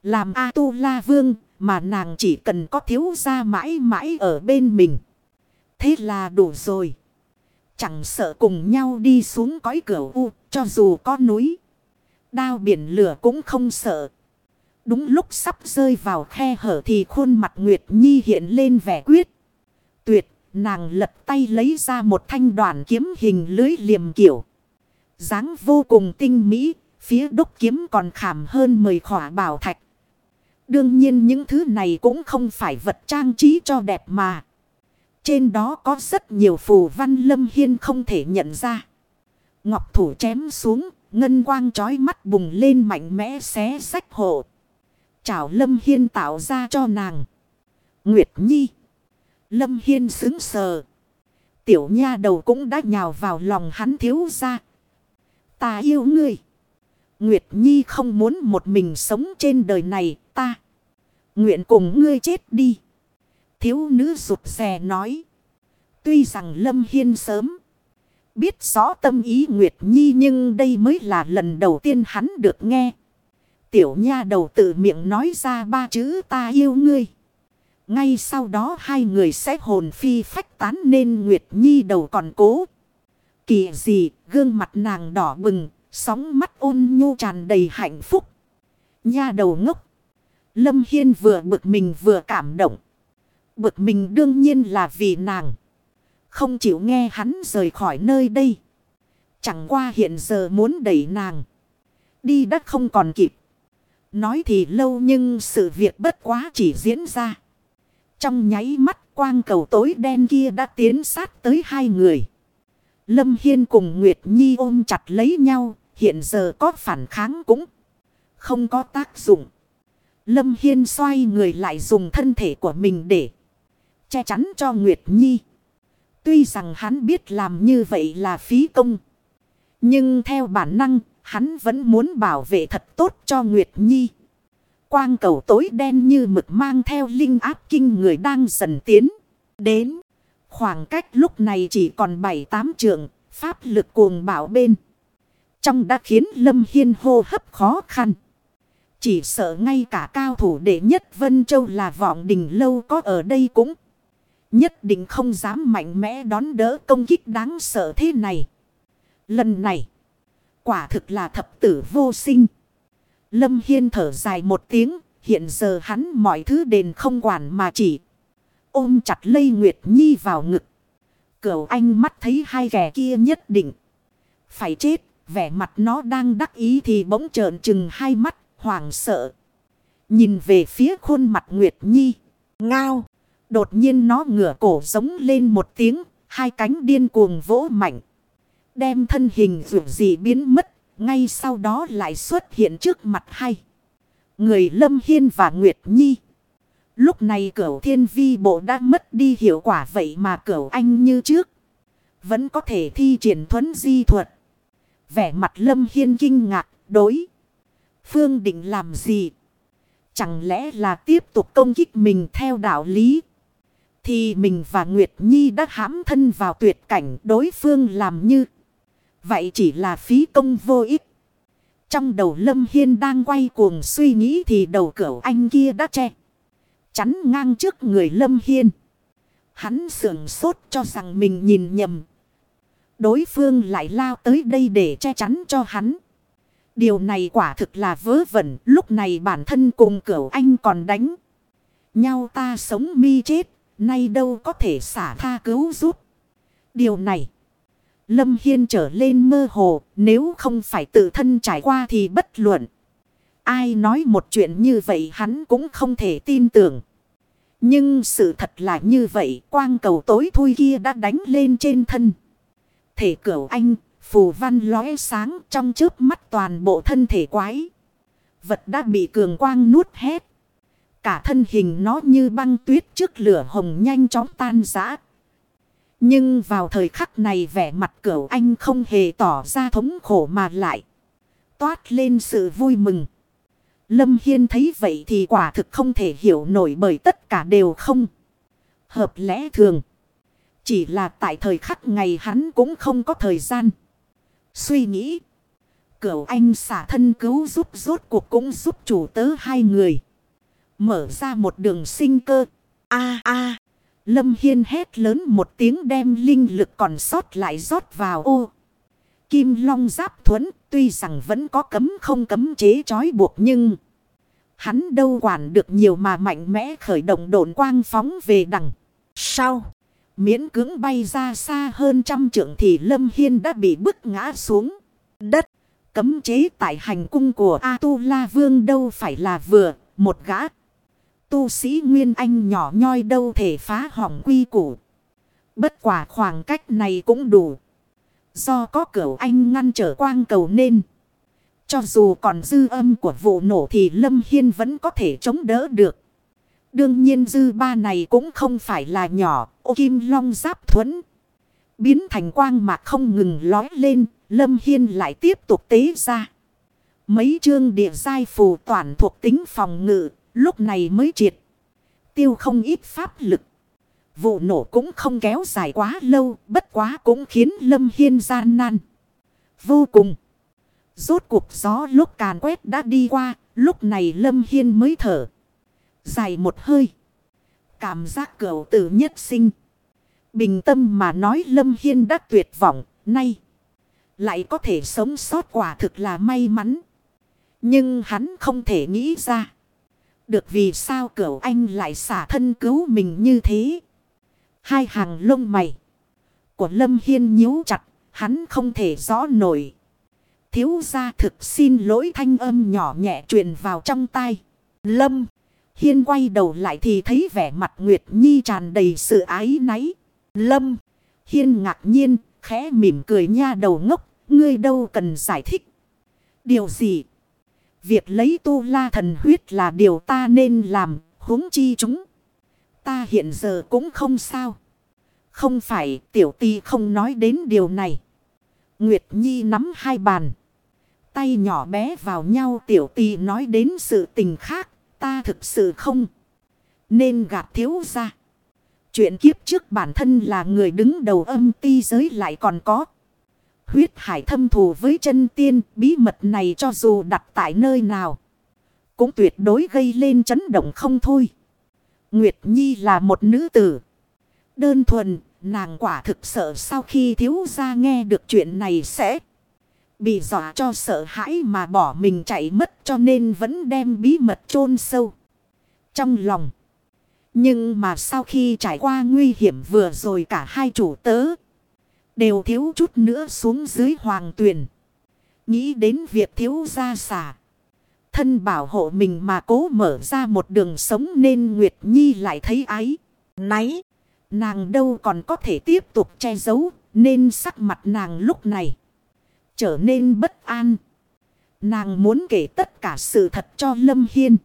Làm A-tu-la vương, mà nàng chỉ cần có thiếu gia mãi mãi ở bên mình. Thế là đủ rồi. Chẳng sợ cùng nhau đi xuống cõi cửa u, cho dù có núi. Đao biển lửa cũng không sợ. Đúng lúc sắp rơi vào khe hở thì khuôn mặt Nguyệt Nhi hiện lên vẻ quyết. Tuyệt, nàng lật tay lấy ra một thanh đoàn kiếm hình lưới liềm kiểu. dáng vô cùng tinh mỹ, phía đúc kiếm còn khảm hơn 10 khỏa bảo thạch. Đương nhiên những thứ này cũng không phải vật trang trí cho đẹp mà. Trên đó có rất nhiều phù văn lâm hiên không thể nhận ra. Ngọc thủ chém xuống, ngân quang trói mắt bùng lên mạnh mẽ xé sách hộ. Chào lâm hiên tạo ra cho nàng. Nguyệt Nhi. Lâm hiên xứng sờ. Tiểu nha đầu cũng đã nhào vào lòng hắn thiếu ra. Ta yêu ngươi. Nguyệt Nhi không muốn một mình sống trên đời này ta. Nguyện cùng ngươi chết đi. Thiếu nữ rụt rè nói. Tuy rằng Lâm Hiên sớm biết rõ tâm ý Nguyệt Nhi nhưng đây mới là lần đầu tiên hắn được nghe. Tiểu nha đầu tự miệng nói ra ba chữ ta yêu ngươi. Ngay sau đó hai người sẽ hồn phi phách tán nên Nguyệt Nhi đầu còn cố. Kỳ gì, gương mặt nàng đỏ bừng, sóng mắt ôn nhu tràn đầy hạnh phúc. Nha đầu ngốc. Lâm Hiên vừa bực mình vừa cảm động. Bực mình đương nhiên là vì nàng. Không chịu nghe hắn rời khỏi nơi đây. Chẳng qua hiện giờ muốn đẩy nàng. Đi đã không còn kịp. Nói thì lâu nhưng sự việc bất quá chỉ diễn ra. Trong nháy mắt quang cầu tối đen kia đã tiến sát tới hai người. Lâm Hiên cùng Nguyệt Nhi ôm chặt lấy nhau. Hiện giờ có phản kháng cũng không có tác dụng. Lâm Hiên xoay người lại dùng thân thể của mình để che chắn cho Nguyệt Nhi. Tuy rằng hắn biết làm như vậy là phí công. Nhưng theo bản năng, hắn vẫn muốn bảo vệ thật tốt cho Nguyệt Nhi. Quang cầu tối đen như mực mang theo linh áp kinh người đang dần tiến. Đến, khoảng cách lúc này chỉ còn 7-8 trượng, pháp lực cuồng bảo bên. Trong đã khiến Lâm Hiên hô hấp khó khăn. Chỉ sợ ngay cả cao thủ đệ nhất Vân Châu là vọng đình lâu có ở đây cũng. Nhất định không dám mạnh mẽ đón đỡ công kích đáng sợ thế này. Lần này. Quả thực là thập tử vô sinh. Lâm Hiên thở dài một tiếng. Hiện giờ hắn mọi thứ đền không quản mà chỉ. Ôm chặt lây Nguyệt Nhi vào ngực. Cửu anh mắt thấy hai kẻ kia nhất định. Phải chết. Vẻ mặt nó đang đắc ý thì bỗng trợn chừng hai mắt. Hoảng sợ. Nhìn về phía khuôn mặt Nguyệt Nhi. Ngao. Đột nhiên nó ngửa cổ giống lên một tiếng, hai cánh điên cuồng vỗ mạnh. Đem thân hình dù gì biến mất, ngay sau đó lại xuất hiện trước mặt hai. Người Lâm Hiên và Nguyệt Nhi. Lúc này cửu thiên vi bộ đã mất đi hiệu quả vậy mà cửu anh như trước. Vẫn có thể thi triển thuấn di thuật. Vẻ mặt Lâm Hiên kinh ngạc, đối. Phương định làm gì? Chẳng lẽ là tiếp tục công kích mình theo đạo lý? Thì mình và Nguyệt Nhi đã hãm thân vào tuyệt cảnh đối phương làm như. Vậy chỉ là phí công vô ích. Trong đầu Lâm Hiên đang quay cuồng suy nghĩ thì đầu cửa anh kia đã che. Chắn ngang trước người Lâm Hiên. Hắn sưởng sốt cho rằng mình nhìn nhầm. Đối phương lại lao tới đây để che chắn cho hắn. Điều này quả thực là vớ vẩn. Lúc này bản thân cùng cửu anh còn đánh. Nhau ta sống mi chết. Nay đâu có thể xả tha cứu giúp. Điều này. Lâm Hiên trở lên mơ hồ. Nếu không phải tự thân trải qua thì bất luận. Ai nói một chuyện như vậy hắn cũng không thể tin tưởng. Nhưng sự thật là như vậy. Quang cầu tối thui kia đã đánh lên trên thân. Thể cửu anh. Phù văn lóe sáng trong chớp mắt toàn bộ thân thể quái. Vật đã bị cường quang nuốt hết. Cả thân hình nó như băng tuyết trước lửa hồng nhanh chóng tan rã. Nhưng vào thời khắc này vẻ mặt cửu anh không hề tỏ ra thống khổ mà lại. Toát lên sự vui mừng. Lâm Hiên thấy vậy thì quả thực không thể hiểu nổi bởi tất cả đều không. Hợp lẽ thường. Chỉ là tại thời khắc ngày hắn cũng không có thời gian. Suy nghĩ. Cửu anh xả thân cứu giúp rốt cuộc cũng giúp chủ tớ hai người. Mở ra một đường sinh cơ. a a Lâm Hiên hét lớn một tiếng đem linh lực còn sót lại rót vào ô. Kim Long giáp thuẫn tuy rằng vẫn có cấm không cấm chế trói buộc nhưng... Hắn đâu quản được nhiều mà mạnh mẽ khởi động độn quang phóng về đằng. Sau, miễn cưỡng bay ra xa hơn trăm trượng thì Lâm Hiên đã bị bức ngã xuống đất. Cấm chế tại hành cung của A-tu-la vương đâu phải là vừa, một gã tu sĩ Nguyên Anh nhỏ nhoi đâu thể phá hỏng quy củ. Bất quả khoảng cách này cũng đủ. Do có cửu anh ngăn trở quang cầu nên. Cho dù còn dư âm của vụ nổ thì Lâm Hiên vẫn có thể chống đỡ được. Đương nhiên dư ba này cũng không phải là nhỏ. Ô kim long giáp thuẫn. Biến thành quang mà không ngừng lói lên. Lâm Hiên lại tiếp tục tế ra. Mấy chương địa giai phù toàn thuộc tính phòng ngự Lúc này mới triệt. Tiêu không ít pháp lực. Vụ nổ cũng không kéo dài quá lâu, bất quá cũng khiến Lâm Hiên gian nan. Vô cùng. Rốt cuộc gió lúc càn quét đã đi qua, lúc này Lâm Hiên mới thở. Dài một hơi. Cảm giác cửu tử nhất sinh. Bình tâm mà nói Lâm Hiên đã tuyệt vọng, nay. Lại có thể sống sót quả thực là may mắn. Nhưng hắn không thể nghĩ ra. Được vì sao cửu anh lại xả thân cứu mình như thế. Hai hàng lông mày. Của Lâm Hiên nhíu chặt. Hắn không thể rõ nổi. Thiếu gia thực xin lỗi thanh âm nhỏ nhẹ truyền vào trong tai. Lâm. Hiên quay đầu lại thì thấy vẻ mặt Nguyệt Nhi tràn đầy sự ái náy. Lâm. Hiên ngạc nhiên, khẽ mỉm cười nha đầu ngốc, ngươi đâu cần giải thích. Điều gì? Việc lấy tu la thần huyết là điều ta nên làm, huống chi chúng. Ta hiện giờ cũng không sao. Không phải tiểu ti không nói đến điều này. Nguyệt Nhi nắm hai bàn. Tay nhỏ bé vào nhau tiểu ti nói đến sự tình khác. Ta thực sự không. Nên gạt thiếu ra. Chuyện kiếp trước bản thân là người đứng đầu âm ti giới lại còn có. Huyết hải thâm thù với chân tiên bí mật này cho dù đặt tại nơi nào. Cũng tuyệt đối gây lên chấn động không thôi. Nguyệt Nhi là một nữ tử. Đơn thuần, nàng quả thực sợ sau khi thiếu gia nghe được chuyện này sẽ bị dọa cho sợ hãi mà bỏ mình chạy mất cho nên vẫn đem bí mật chôn sâu trong lòng. Nhưng mà sau khi trải qua nguy hiểm vừa rồi cả hai chủ tớ đều thiếu chút nữa xuống dưới hoàng tuyền. Nghĩ đến việc thiếu gia xả. Thân bảo hộ mình mà cố mở ra một đường sống nên Nguyệt Nhi lại thấy ái. Náy. Nàng đâu còn có thể tiếp tục che giấu. Nên sắc mặt nàng lúc này. Trở nên bất an. Nàng muốn kể tất cả sự thật cho Lâm Hiên.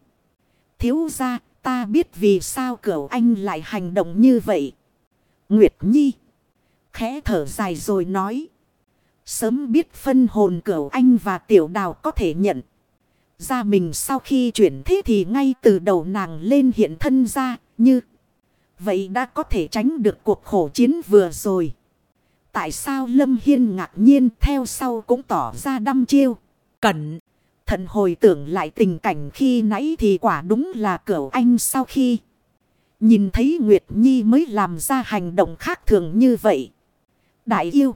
Thiếu ra ta biết vì sao cửu anh lại hành động như vậy. Nguyệt Nhi. Khẽ thở dài rồi nói. Sớm biết phân hồn cửu anh và tiểu đào có thể nhận. Ra mình sau khi chuyển thế thì ngay từ đầu nàng lên hiện thân ra như. Vậy đã có thể tránh được cuộc khổ chiến vừa rồi. Tại sao Lâm Hiên ngạc nhiên theo sau cũng tỏ ra đăm chiêu. Cẩn. Thần hồi tưởng lại tình cảnh khi nãy thì quả đúng là cửu anh sau khi. Nhìn thấy Nguyệt Nhi mới làm ra hành động khác thường như vậy. Đại yêu.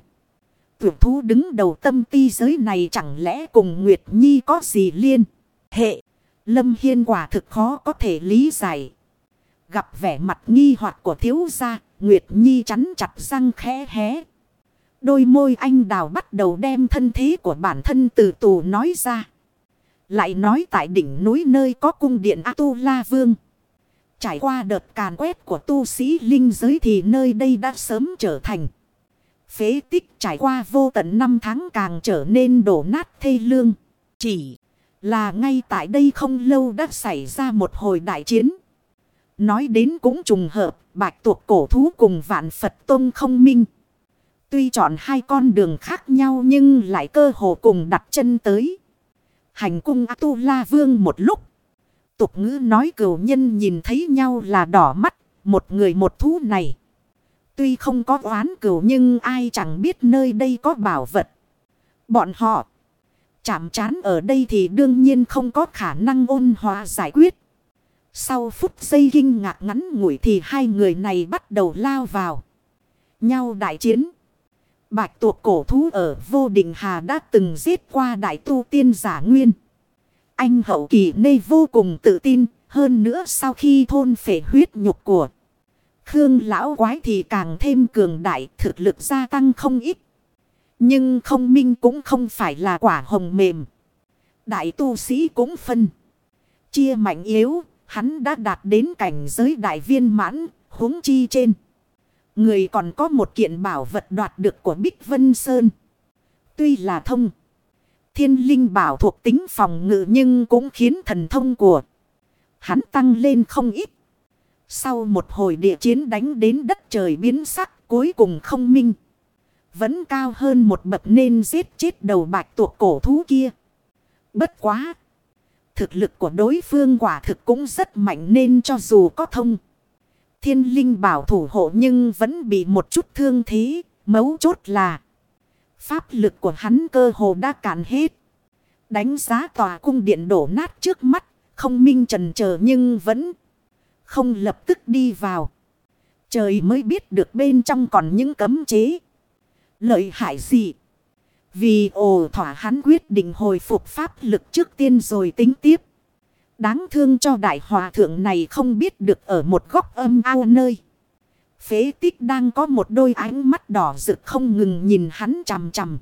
Tuyệt thú đứng đầu tâm ti giới này chẳng lẽ cùng Nguyệt Nhi có gì liên. Hệ. Lâm Hiên quả thực khó có thể lý giải. Gặp vẻ mặt nghi hoặc của thiếu gia. Nguyệt Nhi chắn chặt răng khẽ hé. Đôi môi anh đào bắt đầu đem thân thế của bản thân từ tù nói ra. Lại nói tại đỉnh núi nơi có cung điện A-tu-la Vương. Trải qua đợt càn quét của tu sĩ linh giới thì nơi đây đã sớm trở thành. Phế tích trải qua vô tận năm tháng càng trở nên đổ nát thê lương. Chỉ là ngay tại đây không lâu đã xảy ra một hồi đại chiến. Nói đến cũng trùng hợp, bạch tuộc cổ thú cùng vạn Phật Tông không minh. Tuy chọn hai con đường khác nhau nhưng lại cơ hồ cùng đặt chân tới. Hành cung A-tu-la vương một lúc. Tục ngữ nói cửu nhân nhìn thấy nhau là đỏ mắt, một người một thú này. Tuy không có oán cửu nhưng ai chẳng biết nơi đây có bảo vật. Bọn họ chạm chán ở đây thì đương nhiên không có khả năng ôn hòa giải quyết. Sau phút giây kinh ngạc ngắn ngủi thì hai người này bắt đầu lao vào. Nhau đại chiến. Bạch tuộc cổ thú ở vô định hà đã từng giết qua đại tu tiên giả nguyên. Anh hậu kỳ nê vô cùng tự tin. Hơn nữa sau khi thôn phể huyết nhục của Khương lão quái thì càng thêm cường đại thực lực gia tăng không ít. Nhưng không minh cũng không phải là quả hồng mềm. Đại tu sĩ cũng phân. Chia mạnh yếu, hắn đã đạt đến cảnh giới đại viên mãn, huống chi trên. Người còn có một kiện bảo vật đoạt được của Bích Vân Sơn. Tuy là thông. Thiên linh bảo thuộc tính phòng ngự nhưng cũng khiến thần thông của hắn tăng lên không ít. Sau một hồi địa chiến đánh đến đất trời biến sắc, cuối cùng không minh. Vẫn cao hơn một bậc nên giết chết đầu bạch tuộc cổ thú kia. Bất quá. Thực lực của đối phương quả thực cũng rất mạnh nên cho dù có thông. thiên linh bảo thủ hộ nhưng vẫn bị một chút thương thế. Mấu chốt là pháp lực của hắn cơ hồ đã cạn hết. Đánh giá tòa cung điện đổ nát trước mắt. Không minh trần chờ nhưng vẫn không lập tức đi vào. Trời mới biết được bên trong còn những cấm chế. Lợi hại gì? Vì ồ thỏa hắn quyết định hồi phục pháp lực trước tiên rồi tính tiếp. Đáng thương cho đại hòa thượng này không biết được ở một góc âm ao nơi. Phế tích đang có một đôi ánh mắt đỏ rực không ngừng nhìn hắn chằm chằm.